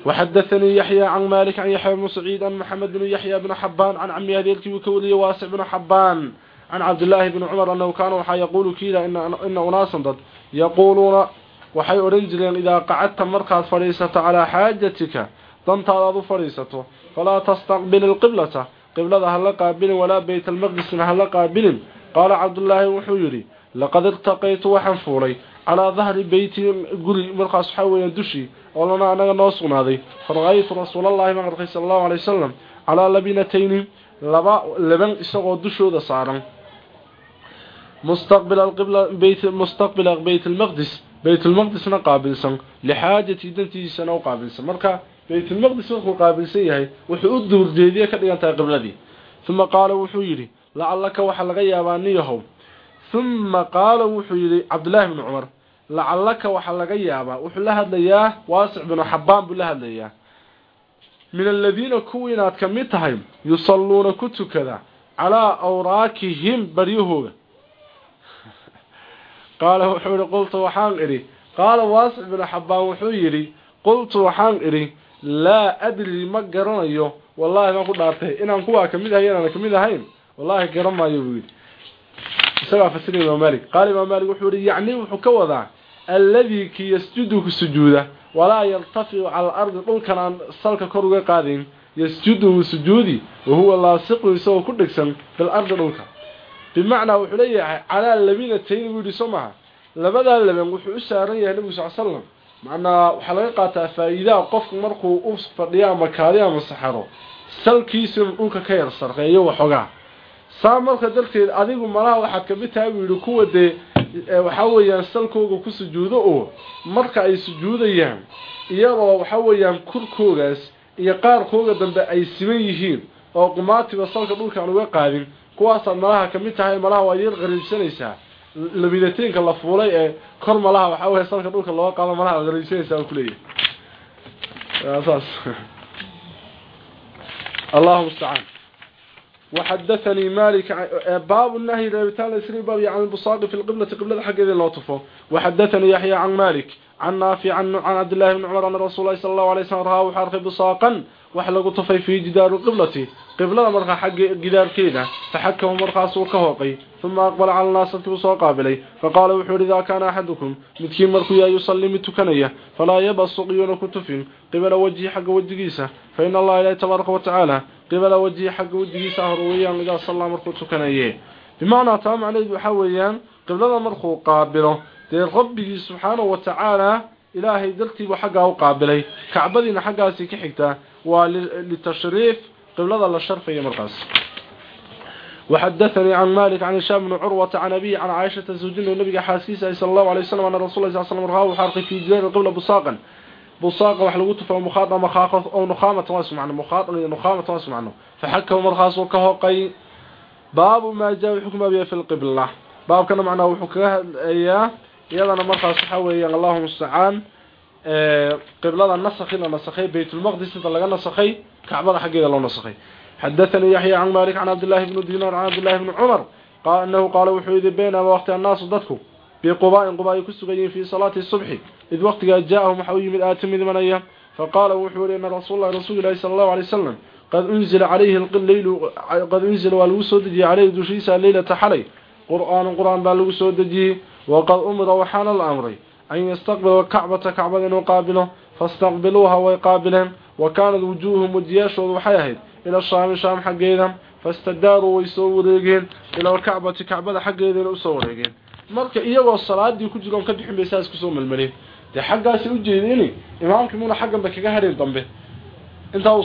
A: وحدثني يحيى عن مالك عن يحيى بن سعيد عن محمد بن يحيى بن حبان عن عمي هذه الكوكولي واسع بن حبان عن عبد الله بن عمر أنه كان وحا يقول كيلا إن, إن أناسا ضد يقولون وحي أرنجلين إذا قعدت مركز فريسة على حاجتك dantaada u fadhiisato. Falaa tastaqbil alqiblata qiblada ha la qaabilin walaa bayt almaqdisna ha la qaabilin. Qaala cabdullaahi wuxuu yidhi laqad irtaqaytu waxaan fuulay calaa dahri beyti guri markaas waxaa weeyaan dushii oo lana anaga noo sugnaaday. Fara-aytu rasuulallaahi baan arkay sala allahu alay wasalam calaa labinatayni laba laban isagoo dushooda saaran. Mustaqbila beyt almaqdis beyt almaqdisna qaabilsan. Lixaajati dantiisana u qaabilsan. Marka baytulmaqdis markuu qaabilsan yahay wuxuu u duurjeediye ka dhigan tahay qibladii. Uma qaala wuxuu yidhi lacallaka waxaa laga yaabaa niyahow uma qaala wuxuu yidhi cabdillaahi bni cumar lacallaka waxaa laga yaabaa. Wuxuu la hadlayaa waasic binu xabaan buu la hadlayaa. Min aladiina kuwa inaad ka mid tahay yusalluuna ku tukada calaa awraakihim baryahooga [LAUGHS] qaala wuxuu yidhi qultu waxaan idhi. Qaala waasic binu xabaan wuxuu yidhi qultu waxaan idhi laa adri ma garanayo wallaahi baan ku dhaartay. Inaan kuwaa ka mid ahay inaan ka mid ahayn wallaahi garan maayo buu yidhi. Isagaa fasiray imaam malik qaala imaam malik wuxuu yidhi yacni wuxuu ka wadaa alladii ki yasjudu ku sujuuda walaa yartaficu cala alardi dhulkan aan salka kor uga qaadayn yasjudu wuu sujuudi wahuwa laasiqun isagoo ku dhegsan bilardi dhulka. Bimacnaa wuxuu leeyahay calaa labinatayni buu yidhi soo maha. Labadaa laban wuxuu u saaran yahay nebigu sal slam macnaa waxaa laga qaataa faa'iidaha qofku markuu u fadhiyo ama kaadiyo ama saxaro salkiisinu dhulka ka yar sarqeeyo waxoogaa saa marka darteed adigu malaha waxaad ka mid tahay buu yidhi kuwa dee waxaa weeyaan salkooga ku sujuudo oo marka ay sujuudayaan iyadoo waxaa weeyaan kurkoogaas iyo qaarkooga dambe ay siman yihiin oo qumaatiba salka dhulka aan uga qaadin kuwaasaad malaha ka mid tahay malaha waa yar qariibsanaysaa labidateenka la fuulay ee kor malaha waxa weeye salka dhulka loo qaado malaha qariibsanaysaa ku leeyahay asaas اللهم استعان وحدثني مالك باب النهي لابتال الاسري باب عن البصاق في القبلة قبلة حق ذي اللطفة وحدثني يحيى عن مالك عن نافع عن, عن عبد الله بن عمر أن رسول الله صلى الله عليه وسلم راه حرق بصاقا wax lagu tufay fi jidaaru qiblati. Qiblada markaa xagga gidaarkeeda taxakama markaasuu ka hooqay uma aqbala cala naasadkiibuu soo qaabilay. Faqaala wuxuu ihi idaa kaana axadukum midkii markuu yaa yusallii mid tukanaya falaa yabasuq yuuna ku tufin qibala wajhi xagga wejigiisa fa in allaha ilaahi tabaaraka watacaala qibala wajhi xagga wejigiisa hor weeyaan idaa sallaa markuu tukanaye bimacnaa taa macnaheedu waxaa weeyaan qiblada markuu qaabilo dee rabbigii subxaanahu watacaala ilaahay dartiibu xaggaa u qaabilay kacbadiina xaggaasi ka xigtaa waa litashriif qiblada la sharfaya markaas وحدثني عن مالك عن هشام بن عروة عن أبيه عن عائشة زوجين النبي حاسيسة صلى الله عليه وسلم أن رسول الله صلى الله عليه وسلم راه حرق في جدار القبلة بصاقا بصاقا وحلقوته فمخاطة مخاطة أو نخامة واسم عنه مخاطة نخامة واسم عنه فحكه مرخاص وكهوقي باب ما جاء حكم أبيه في القبلة باب كان معناه وحكاه إياه iyadana markaas waxa weeyaan allahuma istacaan qiblada nasakhi la nasakhay baytulmaqdis sida laga nasakhay kacbada xaggeeda loo nasakhay. Xadathanii yaxya can malik can cabdillahi bni dinar can cabdillahi bni cumar anahu qaala wuxuu yidhi beenama waqti annaasu dadku biqubaa-in qubaa ay ku sugan yihiin fii salaati subxi id waqtigaa jaa-ahum waxa u yimid aatimid manaya. Faqaala wuxuu yihi ina rasuula rasuul ilahi sala qad unzila calayhi leylu qad unzila waa lagu soo dejiyey caleyhi dushiisa leylata xalay qur'aanun baa lagu soo dejiyey waqad umira waxaana la amray an yastaqbila kacbata kacbada inuu qaabilo fastaqbiluuha way qaabileen wa kaanad wujuuhum wejiyashoodu waxay ahayd ila shaami shaam xaggeeda fastadaaruu way soo wareegeen ila alkacbati kacbada xaggeedana u soo wareegeen marka iyagoo salaadii ku jiroon ka bixin bay saas ku soo melmeleen dee xaggaasay u jeedeen imaamkii muna xaggan bay kaga hadheen dambe intaa wuu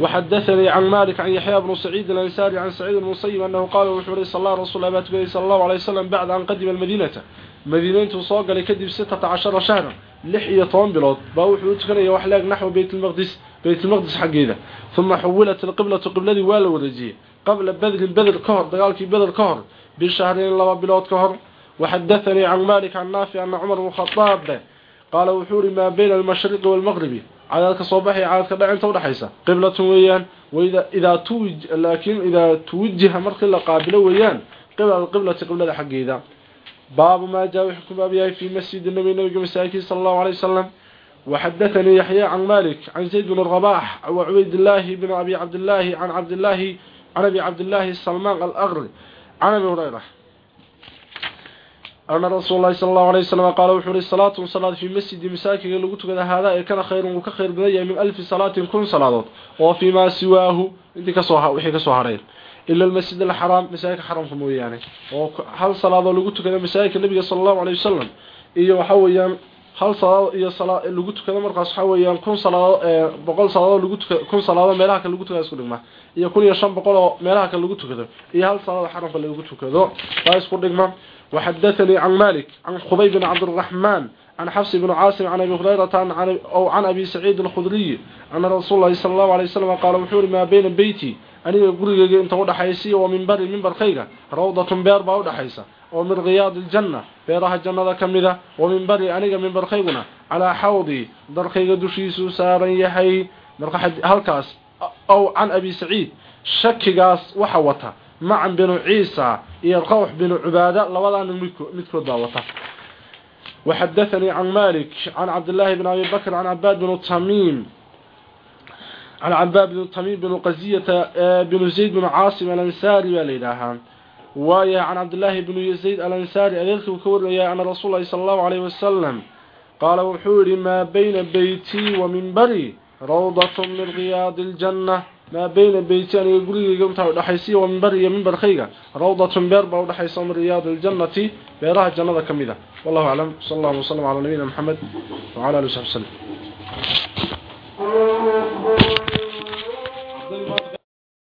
A: وحدثني عن مالك عن يحيى بن سعيد الأنساري عن سعيد المصيب أنه قال وحوري صلى الله رسول الله صلى الله عليه وسلم بعد أن قدم المدينة مدينة صاق لكدب ستة عشر شهرا لحية طوان بلاد باوحو تكني وحلاق نحو بيت المقدس بيت المقدس حقيده ثم حولت القبلة قبلة ولا ورجيه قبل بدر بدر كهر دقالك بدر كهر بشهرين لما بلاد كهر وحدثني عن مالك عن نافع أن عمر بن الخطاب قال وحوري ما بين المشرق والمغرب عادك صباحي عادك دعين تودحيسا قبلة ويان وإذا إذا توج لكن إذا توجه مرق إلا قابلة ويان قبل القبلة قبلة حقيدا باب ما جاء يحكم بابيه في مسجد النبي النبي مساكين صلى الله عليه وسلم وحدثني يحيى عن مالك عن زيد بن الرباح وعبيد الله بن أبي عبد الله عن عبد الله عن أبي عبد الله السلمان الأغر عن أبي هريرة ana rasuul lahi sal allahu alay wasalam qaala wuxuu uhi salaatun salaad fii masjidi masaajiga lagu tukada haadaa ee kana khayrun wuu ka khayr badan yahay min alfi salaatin kun salaadood oo fii maa siwaahu intii ka soo wixii ka soo harheen ila almasjid alxaraam masaajidka xaramka mooyaane oo hal salaadoo lagu tukada masaajidka nabiga sala allahu alay wasalam iyo waxa weeyaan hal salaado iyo sala lagu tukado markaas waxa weeyaan kun salaado boqol salaadoo lagu tukado kun salaado meelaha kale lagu tukada isku dhigma iyo kun iyo shan boqol oo meelaha kale lagu tukado iyo hal salaado xaramka lagu tukado baa isku dhigma وحدثني عن مالك عن خبيب بن عبد الرحمن عن حفص بن عاصم عن ابي هريره عن او عن ابي سعيد الخدري ان رسول الله صلى الله عليه وسلم قال وحور ما بين بيتي aniga gurigeyga inta u dhaxaysay oo minbari minbarkayga rawdatun beer baa u dhaxaysa oo min riyaad aljanna beeraha jannada kamida oo minbari aniga minbarkayguna ala hawdi darkayga dushiisu saaran yahay marka halkaas aw an abi sa'id shakigaas waxa wata macan bin ciisa iyo qawx bin ubaada labadan midkood baa wata وحدثني عن مالك عن عبد الله بن أبي بكر عن عباد بن التميم عن عباد بن التميم بن قزية بن زيد بن عاصم الأنساري والإلهة ويا عن عبد الله بن يزيد الأنساري أذلك وكوريا أن رسول الله صلى الله عليه وسلم قال وحوري ما بين بيتي ومنبري روضة من رياض الجنة ما بين بيتان يقولي قمتها ودحيسي ومنبري منبرخيقة روضة بيربا ودحيسة من رياض الجنة بيراها الجنة كميدة والله أعلم صلى الله وسلم على نبينا محمد وعلى آله وصحبه وسلم